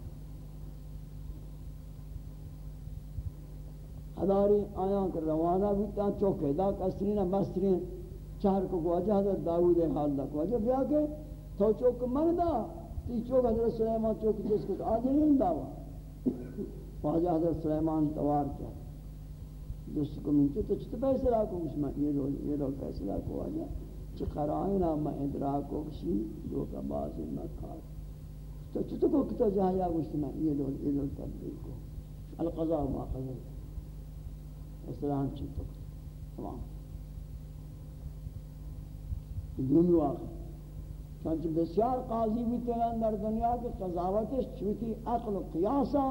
ہداری آیاں کر روانہ بھی تا چوکے دا کسرین مسترین چہر کو گواجہ حضرت داود حال دا گواجہ بیا کے تو چوک من دا تی چوک حضرت سلیمان چوک جس کو آجے نہیں داوا واجہ حضرت سلیمان توار کیا دوست کو منچو تو چھتے پیسے راکو یہ لوگ یہ لوگ پیسے راکو واجہ چی قرائن آما ادراک کو کسی جو کا باز بازی مکار تو چھتو کو کتا جایا گوشتی میں یہ لول یہ لول تبدیل کو. القضاء ما قضا اسلام چھتو تمام. دونی واقع چونچہ بسیار قاضی بھی تیران در دنیا کے قضاوتش چوتی عقل و قیاسا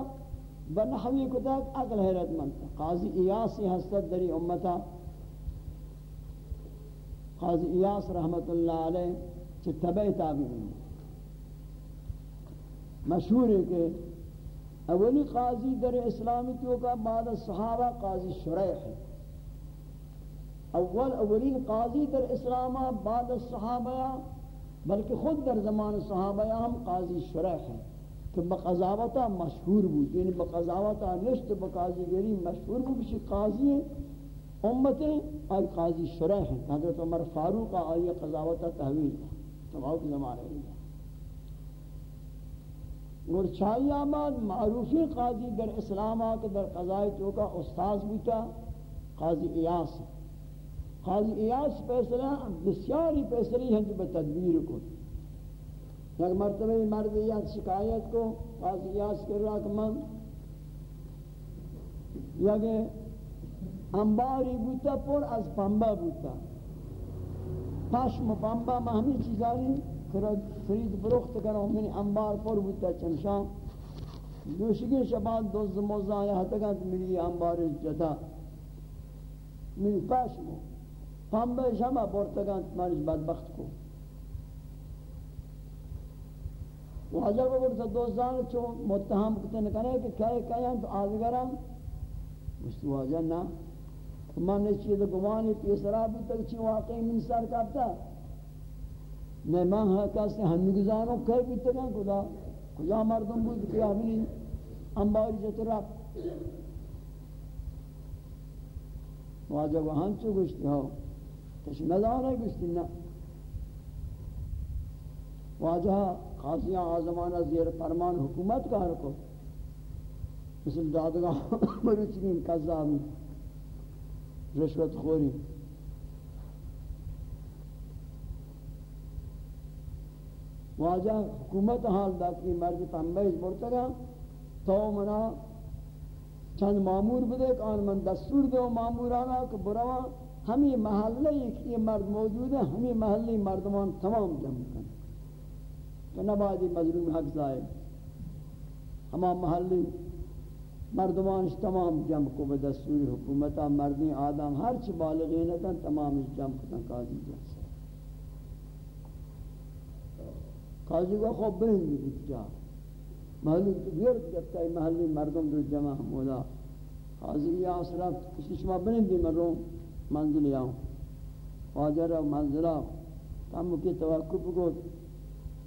بنحوی کتاک عقل حیرت منتا قاضی ایاسی حسد دری امتا قاضی ایاس رحمت اللہ علیہ چھ تبع تابعین. مشہور ہے کہ اولی قاضی در اسلامی کیوں کا بعد صحابہ قاضی شریح. ہے اول اولین قاضی در اسلام بعد صحابہ بلکہ خود در زمان صحابہ ہم قاضی شریح. ہیں کہ بقضاوتا مشہور بود یعنی بقضاوتا نشت بقاضی گری مشہور بود کہ قاضی ہیں امتیں آئی قاضی شرح ہیں۔ حضرت عمر فاروق آئی قضاوت تحویل تمام کی زمانے لیا اور آباد معروفی قاضی در اسلام آکے در قضائی تو کا استاذ بوتا قاضی ایاس۔ قاضی ایاس فیصلہ بسیاری فیصلی ہیں جو بتدبیر کو۔ یک مرتبہ مرد ایاس شکایت کو ایاس کر رہا کہ من یک انباری بوتا پر از پنبا بوتا پشم و پنبا ما ہمیں چیزاری خرید فروخت کرو من انبار پر بوتا چمشان دوشگی شبان دوز موزای حتگت میری انبار جدا من پشمو پنبه شما پرتگان مارش بدبخت کو واجہ کو برتا دوستان چو متہم کتن کرے کہ کہے کہیں تو آدھگرم مشتی واجہ نا۔ من نے چیز گمانی تیسرا بھی تک چی واقعی من سر کرتا۔ میں ماں ہاں کسی ہمی گزاروں کئی بھی تکن خدا۔ کجا مردم بود کہ ہمیں انباری جت رب واجہ وہاں چو گشتی ہو۔ تش ندارے گشتی نا واجہ قاضیان از زیر فرمان حکومت کار کو۔ مثل دادگاہ مروچین قذابی رشوت خوری۔ واجہ حکومت حال داکی مرد تنبیز برتگا تو منا چند مامور بده کان من دستور دو مامورانا که بروا همی محله یک مرد موجود موجوده ہمیں محلی مردمان تمام جمع کنه کہ نبادی مظلوم حق زائے ہما محلی مردمانش تمام جمع کو بدستور حکومتا مردین آدم ہر چی بالغین کن تمام جمع کتن قاضی جلسے قاضی کو خوب بہن بھی جا. محلی گرد جبتا ہے محلی مردم دو جمع مولا. قاضی یا اصرف کسی شما بہن دی مروں منزل یاؤں واجر و منزلہ کم کی توقف کو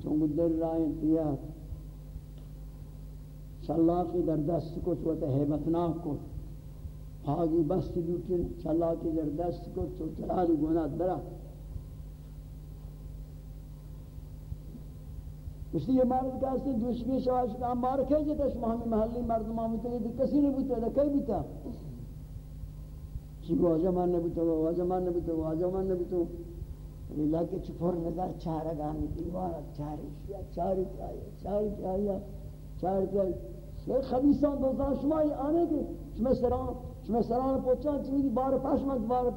چونگو در رائن تیار شلاقی در دست کو تو حیبتناک کو آگی بست دوٹن شلاقی در دست کو تو چلالی گناہ درہ اس لیے مرد کا سے دوشگی شواش کا مار کھے جتا شما ہمیں محلی مردم آمد تے کسی نہیں بوتا ہے کئی بوتا چی واجہ مان نبوتا واجہ مان نبوتا واجہ مان نبوتا ویلا که چپور نظر چهارگانی دیوار چهارش یا چهاری چایی چهاری چایی چهاری چایی سه خبیستان دوزان شما آنه که شما سران شما سران پوچان چیزی بار پشمک بار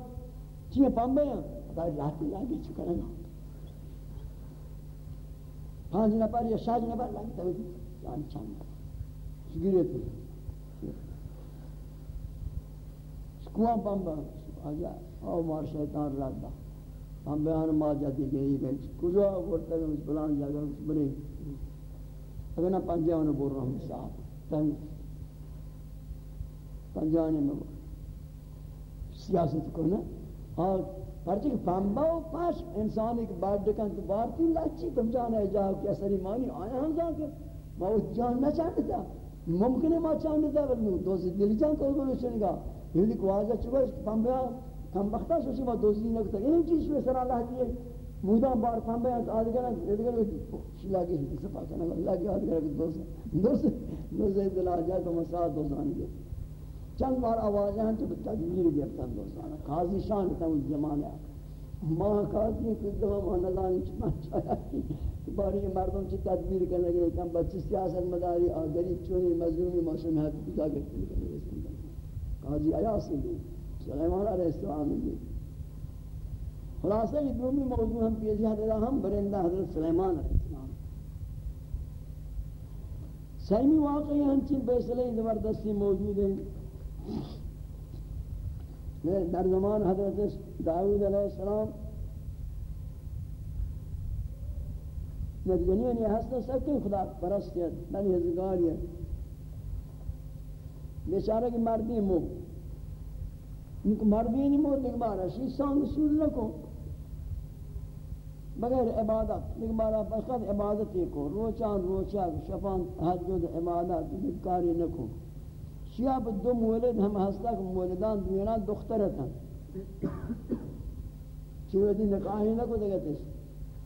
چیه پنبه هم؟ در لاتی لگه چکنه نام پانچ نفر یا شاج نفر لگه تبیدی یعنی چند نفر؟ گیره تو؟ سکوان پنبه؟ آجا مار شیطان رد پامبے آن مار جاتی گئی گئی کجا گورتا گئی بلان جاگا بلے اگر نا پنجے آنو بور رہا ہوں صاحب تن پنجانے میں سیاست کو نا۔ اور پرچہ کہ پانبا و پاش انسان ایک بار دکن تو بار بارتی لچی تم جانا جاؤ کہ اثری مانی آیا ہم جا کے۔ ما وہ جان نہ چاہتا تھا۔ ممکن ہے ما چاہتا تھا بل دوستی دلی جان کو گلو چنگا یہ لیک واضح چکا ہے کہ پانبا کم بختا سوچی ما دوستی نہ کتا یہ چیز میں سر اللہ دیئے مودان بار پنبه از آدگر آدگر شلاگی هیچ سپاس کنه لگی آدگر دوست دوست دوست دل آجا تو مساعد دوستانی گفت چند بار آوازیں ہیں تو تدبیر گرفتن دوستانا قاضی شان تھا اس زمانے ماں قاضی کچھ دفعہ ماں نظانی چمان چاہیا کہ باری مردم چی تدبیر کرنے گئے کم بچی سیاست مداری آگری چونی مظلومی معصومی حد کتا کرتے ہیں قاضی آیا سے دی سلیمان علیہ السلام دی خلاصہ یہ دومی موضوع ہم پیشی حضرت ہم برندہ حضرت سلیمان علیہ السلام۔ سیمی واقعی ہنچین بیسلے زبردستی موجود ہیں۔ در زمان حضرت داود علیہ السلام۔ یک جنین یہ ہستا سکتے خدا پرستیت بنی حضگاریت بیچارہ کی مردی مو۔ ان کو مردی نہیں مو دیکھ بارا شیئی جی سانگ سول لکو بغیر عبادت، لیکن بارا فقط عبادت کو۔ روچان، روچا، شفان حجد عبادت کاری نکو شیاب دو مولد ہم ہستا کہ مولدان دوینا دخترتاں چیوتی نکاہی نکو دگتے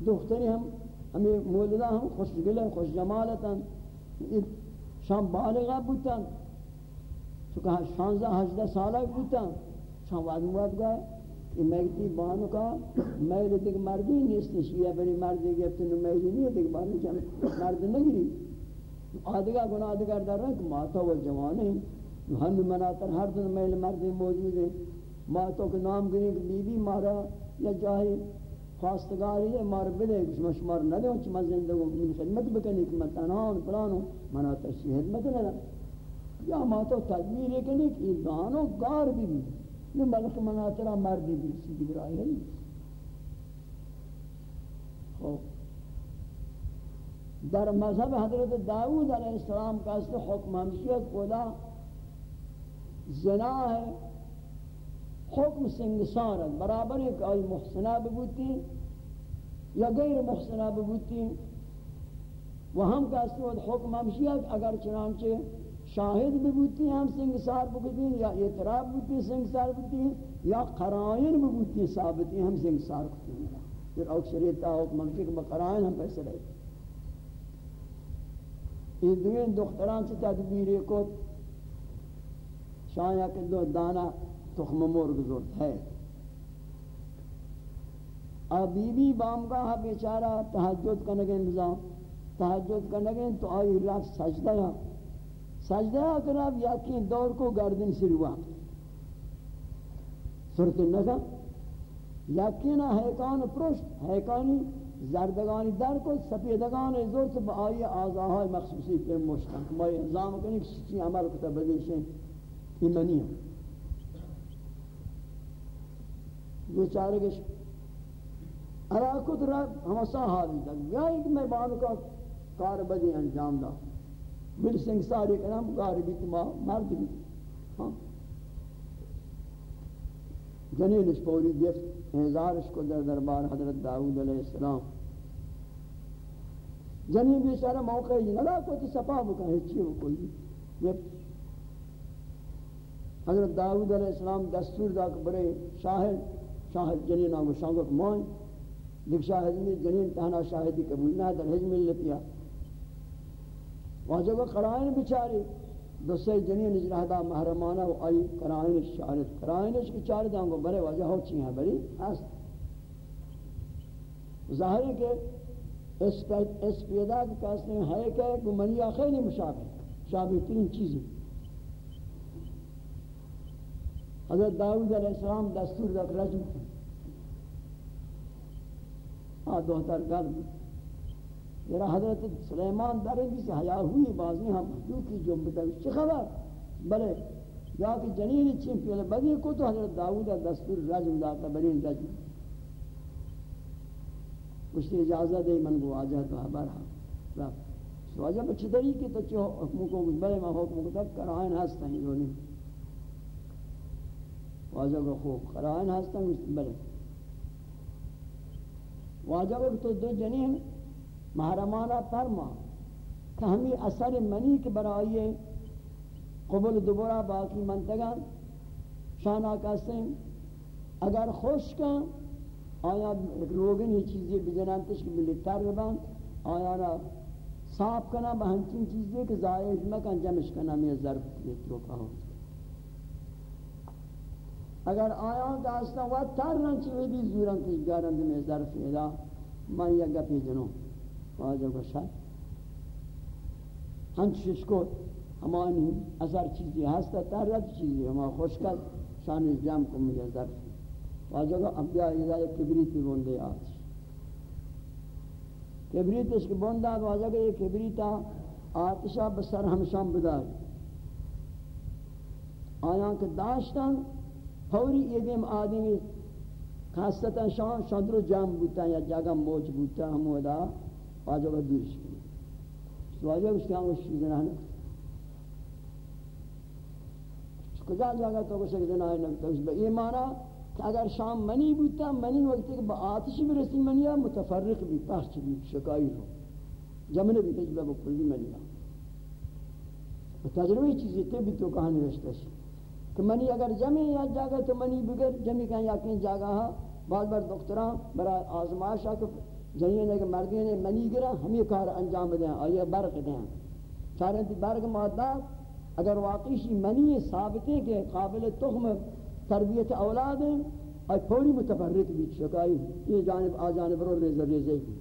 دختری ہم، ہمیں مولدان ہم خوش گلے، خوش جمالتاں شام بالغہ بوتاں چکہ شانزہ، ہجدہ سالہ بوتاں شان واد مواد گئے کہ میگتی بانو کا میل دیکھ مردی نیست شیعہ بنی مردی گفت نو میلی نہیں دیکھ بانو چاہم مرد نگری آدھگا گناہ دگر در رہا کہ ماتا و جوانے ہن مناتر، ہر دن میل مردی موجود ہیں۔ ماتو کے نام گریں کہ بی بی مارا، یا جاہی خواستگاری ہے، مار بلے شما شمار نہ دو چ مزن دو من خدمت بکنی، کہ میں تنہا ہوں پلانو منا تو خدمت نہ یا ما تو تدبیر ہے کہ کہ دانو گار بھی بھی نہ بلکہ منا ترا مرد بھی سی ہے خوب در مذہب حضرت داؤد علیہ السلام کا اس حکم ہمشیت کولا زنا ہے حکم سنگسار ہے برابر ایک آئی محسنہ ببوتی یا غیر محسنہ ببوتی وہ ہم کا اس حکم ہمشیت اگر چنانچہ شاہد ببوتی ہم سنگسار ببوتی یا اعتراف ببوتی سنگسار ببوتی یا قرائن ببوتی ثابتی ہم سنگسار ببوتی پھر اوکسریتا حکم ہمشیت بقرائن ہم پیسے رہے یہ دوین دختران سے تدبیری کو شاید کہ دو دانا تخم مرغ زورت ہے۔ اب بی بامگاہ بیچارہ تحجد کنگے نظام تحجد کنگے تو آئی رفت سجدہ ہے سجدہ اقراب یقین دور کو گردن سے روا صورت نگا یقین حیکان پرشت، حیکانی زردگانی در کو سفیدگان زور سے آئی آزاهای مخصوصی پر مشتن ما انظام کنی کسی چی عمل کتا بدیشیں ایمانی ہم بیچارے کے اراکت رب ہمسا حالی تک یا ایک میں بانو کا کار بدی انجام دا۔ بل سنگ ساری کنم کار بھی تما مرد بھی ہاں جنینش پوری گفت احزارش کو در دربار حضرت داود علیہ السلام جنین بیچارہ موقع ہی نہ کو تی صفا بکا ہے چیو کوئی حضرت داود علیہ السلام دستور دا کہ برے شاہد شاہد جنین آگو شانگوک موئن دیکھ شاہد میں جنین تہنا شاہدی قبول نہ در حجم اللتیا واجب قرائن بچاری دو سے جنین اجرہدہ محرمانہ و آئی قرائن شارت قرائن اس کی چارت آنگو برے واجہ ہو چی ہیں بری؟ ہست. ظاہر ہے کہ اس پیدا کے کاسنے ہے کہ گمنیہ خیلی مشابہ. شابہ تین چیزیں. حضرت داود علیہ السلام دستور دک رجم ہاں دوہتر گرد میرا حضرت سلیمان در درندی سے حیاء ہوئی بازی ہم جو کی جو بتاوی چی خبر؟ بلے، یا کہ جنین چین پیلے بدی کو تو حضرت داود دستور رجم داتا برین رجم. کچھ اجازہ دے، من کو آجا تو حبر ہاں. واجہ بچی طریقے تو چو حکموں کو بلے، میں حکموں کو تک کرائن ہستا ہی دونی واجہ کو خوب قرآن ہستا ہوں بلے. واجہ کو تو دو جنین محرمانہ فرما کہ ہمیں اثر منی کے برائیے قبل دوبارہ باقی منتگان شانہ کسیں اگر خوش کن، آیا روگن ہی چیزیں بجنانتش کی ملی تر ببن آیا را صاف کنا بہنچین چیزیں کہ زائج مکن جمش کنا میں ضرب کیت روکا ہو اگر آیان کا وقت تر رن چی بھی زورن کی گارند میں ظرف ادا من یک گپی جنو واجہ کو شاید ہنچ ششکو ہمانی اثر چیزی ہستا تر رد چیزی ہما خوشکل شان جام کو مجھے ظرف واجہ کو اب دیا ادا ایک کبریتی بوندے آتش کبریتش کی بوندا واجہ کو یہ کبریتا آتشا بسر ہمشان بدار۔ آیان کے داشتن فوری ایدیم آدمی خاصتا شان شاندرو جام بوتا یا جاگا موج بوتا ہم ودا۔ واجب دورش کنی واجب اس کے اس چیز نہ کجا جاگا تو کچھ دینا ہے نکتا اس بے ایمانا کہ اگر شام منی بوتا منی وقتی کہ با آتشی برسی منیا متفرق بھی پخچ بھی، شکائی ہو۔ جمنے بھی تجبہ بکلی منیا تجربی چیزی تے بھی تو کہانی رشتہ شی۔ کہ منی اگر جمع یا جاگا تو منی بگر، جمع کہیں یا کہیں جاگا ہاں۔ بعض بار دکتران برای آزمائش کہ جنین اگر مردین نے، منی گرا، ہمیں کار انجام دیں آئیے برق دیں۔ چارن تی برق مادہ، اگر واقعی منی ثابت ہے کہ قابل تخم تربیت اولاد ہیں، اور پوری متفرق بھی شکائی یہ جانب، آ جانب رو ریزہ ریزہ بھی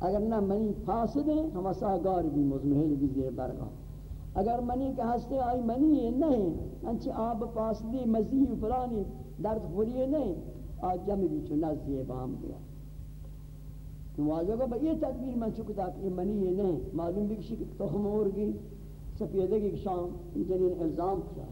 اگر نہ منی فاسد ہیں، ہم اساگار بھی مزمحل بھی زیر برگاہ اگر منی کے ہستے آئی منی ہے نہیں، انچہ آب فاسدی، مزید فلانی، درد خوری نہیں، آج جمع بھی چو نزدی بام گیا واجہ کو یہ تدبیر میں چکتا کہ یہ منی ہے نہیں معلوم بھی کسی تخم اور گی سفیدہ کی شام جنین الزام کیا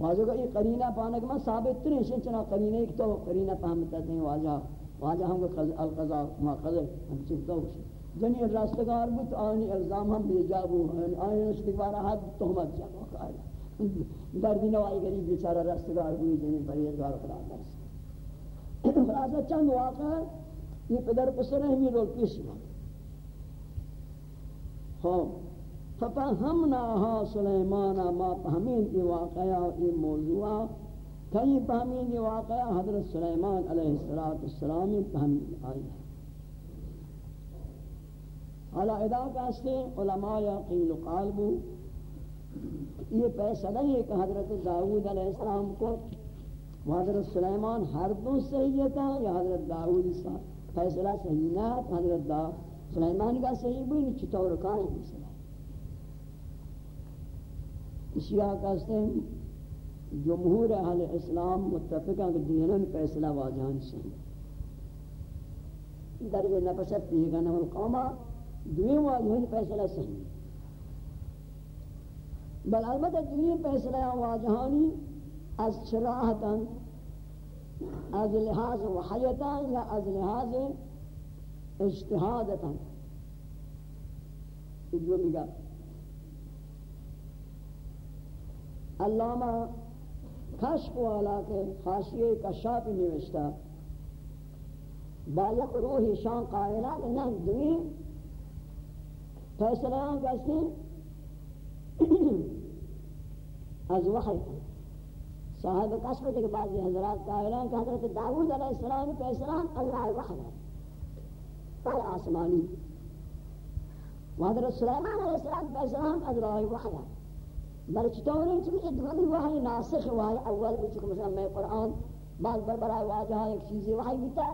واجہ کو یہ قرینہ پانا کہ میں ثابت تو نہیں چنا قرینہ ایک تو قرینہ پہمتا ہیں، واجہ واجہ ہم کو القضاء، ما قضر ہم چکتا ہو شن جنی راستگار بود آنی الزام ہم بھی جابو آنی استقبار حد تہمت جابو قائل۔ دردی نوائی گریب بیچارہ راستگار ہوئی، جنی پریزگار قرار درس۔ خلاصہ چند واقع ہے یہ پدر پسر ہمیں رول پیش ہوا ہاں ففهمناها سلیمان ما فهمین ای واقعا ای موضوعا کئی فهمین ای واقعا حضرت سلیمان علیہ السلام فهمین آئی ہے حالا ادا کہتے علماء قیل قالبو یہ پیسلہ ہے کہ حضرت داود علیہ السلام کو وہ حضرت سلیمان ہر دو صحیح تھا یا حضرت داود فیصلہ صحیح نہ حضرت دا سلیمان کا صحیح بھی نہیں، چطور کائیں مثلا اشیاء کہتے ہیں، جمہور اہل اسلام متفقہ کہ دینن فیصلہ واجہان سے درجہ نفست پیگا نمال قوما دویم واجہان فیصلہ صحیح بل البتہ دویم فیصلہ واجہانی از چراہتا از لحاظ وحیتا یا از لحاظ اجتہادتا جو مگا علامہ کشف والا کے خاصیے کشاف نوشتا بالک روح شان قائلہ کہ نہ دوئی فیصلہ کہتے از وحی صاحب کشف کے بعض حضرات قائلہ کہ حضرت داود علیہ السلام فیصلہ اللہ وحی پر آسمانی وحضرت سلیمان علیہ السلام فیصلہ اللہ وحی بل چطور ہے کہ دومی وحی ناسخ وحی اول بھی چکہ مثلا میں قرآن بعض بر برای واجہا ایک چیزی وحی بیتا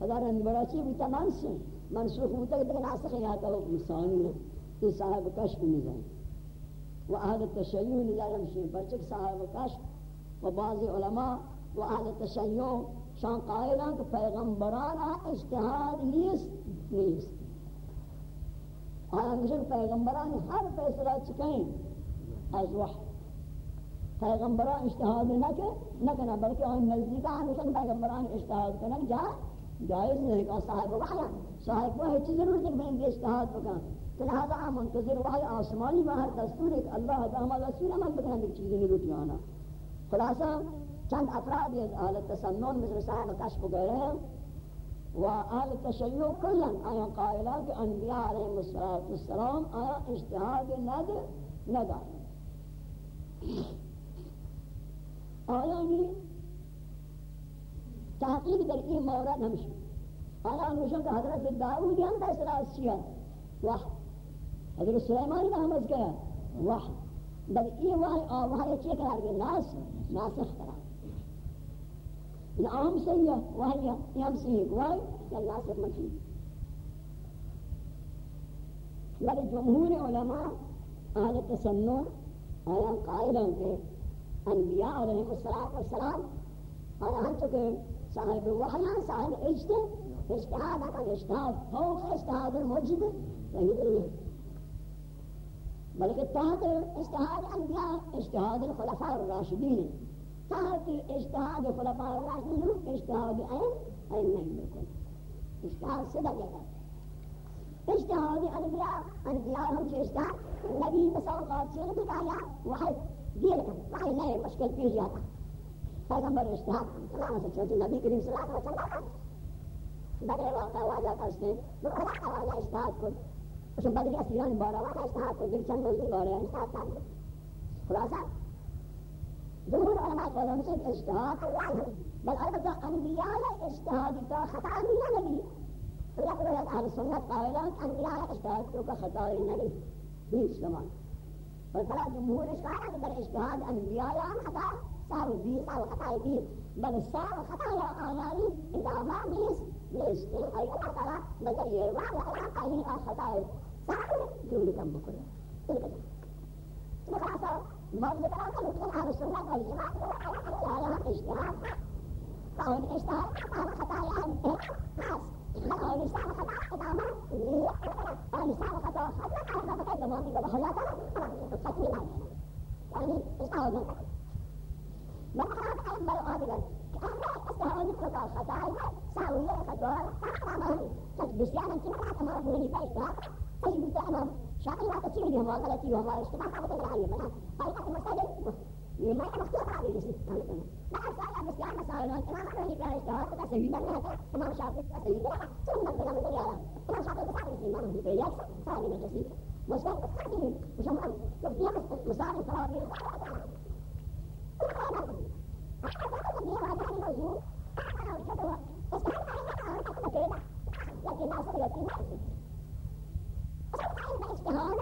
ہزار اندی برای چیز بیتا منسو منسوخ بیتا کہ ناسخ یہاں کا حکم ثانی ہے یہ صاحب کشف نظام و اہل تشیع نظام ہمشین پرچک صاحب کشف؟ و بعضی علماء و أهل تشیع شان قائلن که پیغمبران اجتهاد نیست نیست. آن که پیغمبران هر فیصله چکین از وحی. پیغمبران اجتهاد نکه نکنه بلکه آن نزدیک همیشه پیغمبران اجتهاد کنن. جا جائز نہیں کہ صاحب وحی صاحب وحی چیز ضرور تک میں اجتہاد بکن لہذا منتظر وحی آسمانی میں ہر دستور ایک اللہ تعالی رسول عمل بکن ایک چیز نہیں روٹی آنا خلاصا چند افراد از آل تسنن مثل صاحب کشف وغیره و آل تشیع کلا آیا قائلا که انبیاء علیه السلام آیا اجتهاد ند ندارن آیا می تحقیق در این مورد نمیشه؟ آیا ہمشہ که حضرت داؤدی ہم کا اصلاح چیه وحد حضرت سلیمان کا ہم از گیا وحد بل إيه آوائے آه قرار گئے ناس ناسخ قرار یہ عام سے یہ وہاں یہ ہم سے ایک وہاں یا ناسخ مکی لیکن جمہور علماء اہل تسنع آیا قائل ہیں کہ انبیاء علیہ السلام اور ہم چکے صاحب وحیان صاحب عشت اجتحاد اکن فوق اجتهاد المجد. وہی دلیل بلکہ تحت اجتہاد انبیاء اجتہاد الخلفاء الراشدین تحت اجتہاد الخلفاء الراشدین اجتہاد این این نہیں بلکل اجتہاد صدق ہے اجتهاد انبیاء انبیاء ہم سے اجتہاد نبی مساوقات سے کہا وحی دیر کن وحی نئے مشکل پیش جاتا پیغمبر اجتہاد تمام سے چھوٹی نبی کریم صلی اللہ علیہ وسلم بدر واقع واجہ کرتے ہیں لکھا واجہ اجتہاد کو اسم بعد دیگه اسیران بارا واقع اجتهاد کرد یک چند روزی باره اجتهاد کرد خلاصا جمهور علماء قولون که اجتهاد بل البته انبیاء اجتهادی تا خطأ انبیاء نبی ولی از أهل سنت قائلان انبیاء اجتهاد تو که خطای نبی هیچ زمان فلا جمهورش قائل بر اجتهاد انبیاء هم خطأ. صار بي صار خطأ بي بل صار خطأ يا آمالي إذا ما بيس بيس أي أنا ترى بدل يرمى وأنا قايل خطأ. julli gàmmu ko julli ko su ko asoo moom ñu dara xam ci ahlu sunna wal jamaa ala al-ijtihad ijtihad فهو الاجتهاد أعطاه الخطايا عن الناس لقوا لسان خطأ إماما ولسان خطأ خطأ على ما تكلم وأن يقول الله تعالى التكوين عليه يعني اجتهاد من أجيب الساعة شاطري ما تشيل بهم والله لا تشيلهم والله اشتباه تعرف تقرا عليهم مثلا طريقة المساجد ما يعرف كيف على الناس ما عرف على بس يعرف صار لهم ما عرف اللي فيها اشتهار كذا سيد الله ما شاف كذا سيد الله ثم من كلام الدنيا ما شاف كذا سيد الله في بيت صار من جسيد مش فاهم تستعجل مش هم تبدي مصاري صار من لكن ما صار يكفي يتم اجتهاد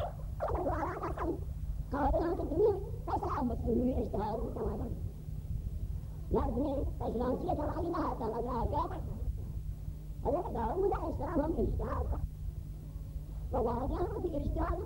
قائلان الدنيا فيصل عن مسؤولي اجتهاد تماما لازم اجلانتية العلماء تلقاها هذا داود اجتهاد اجتهاد فواضح في اجتهاد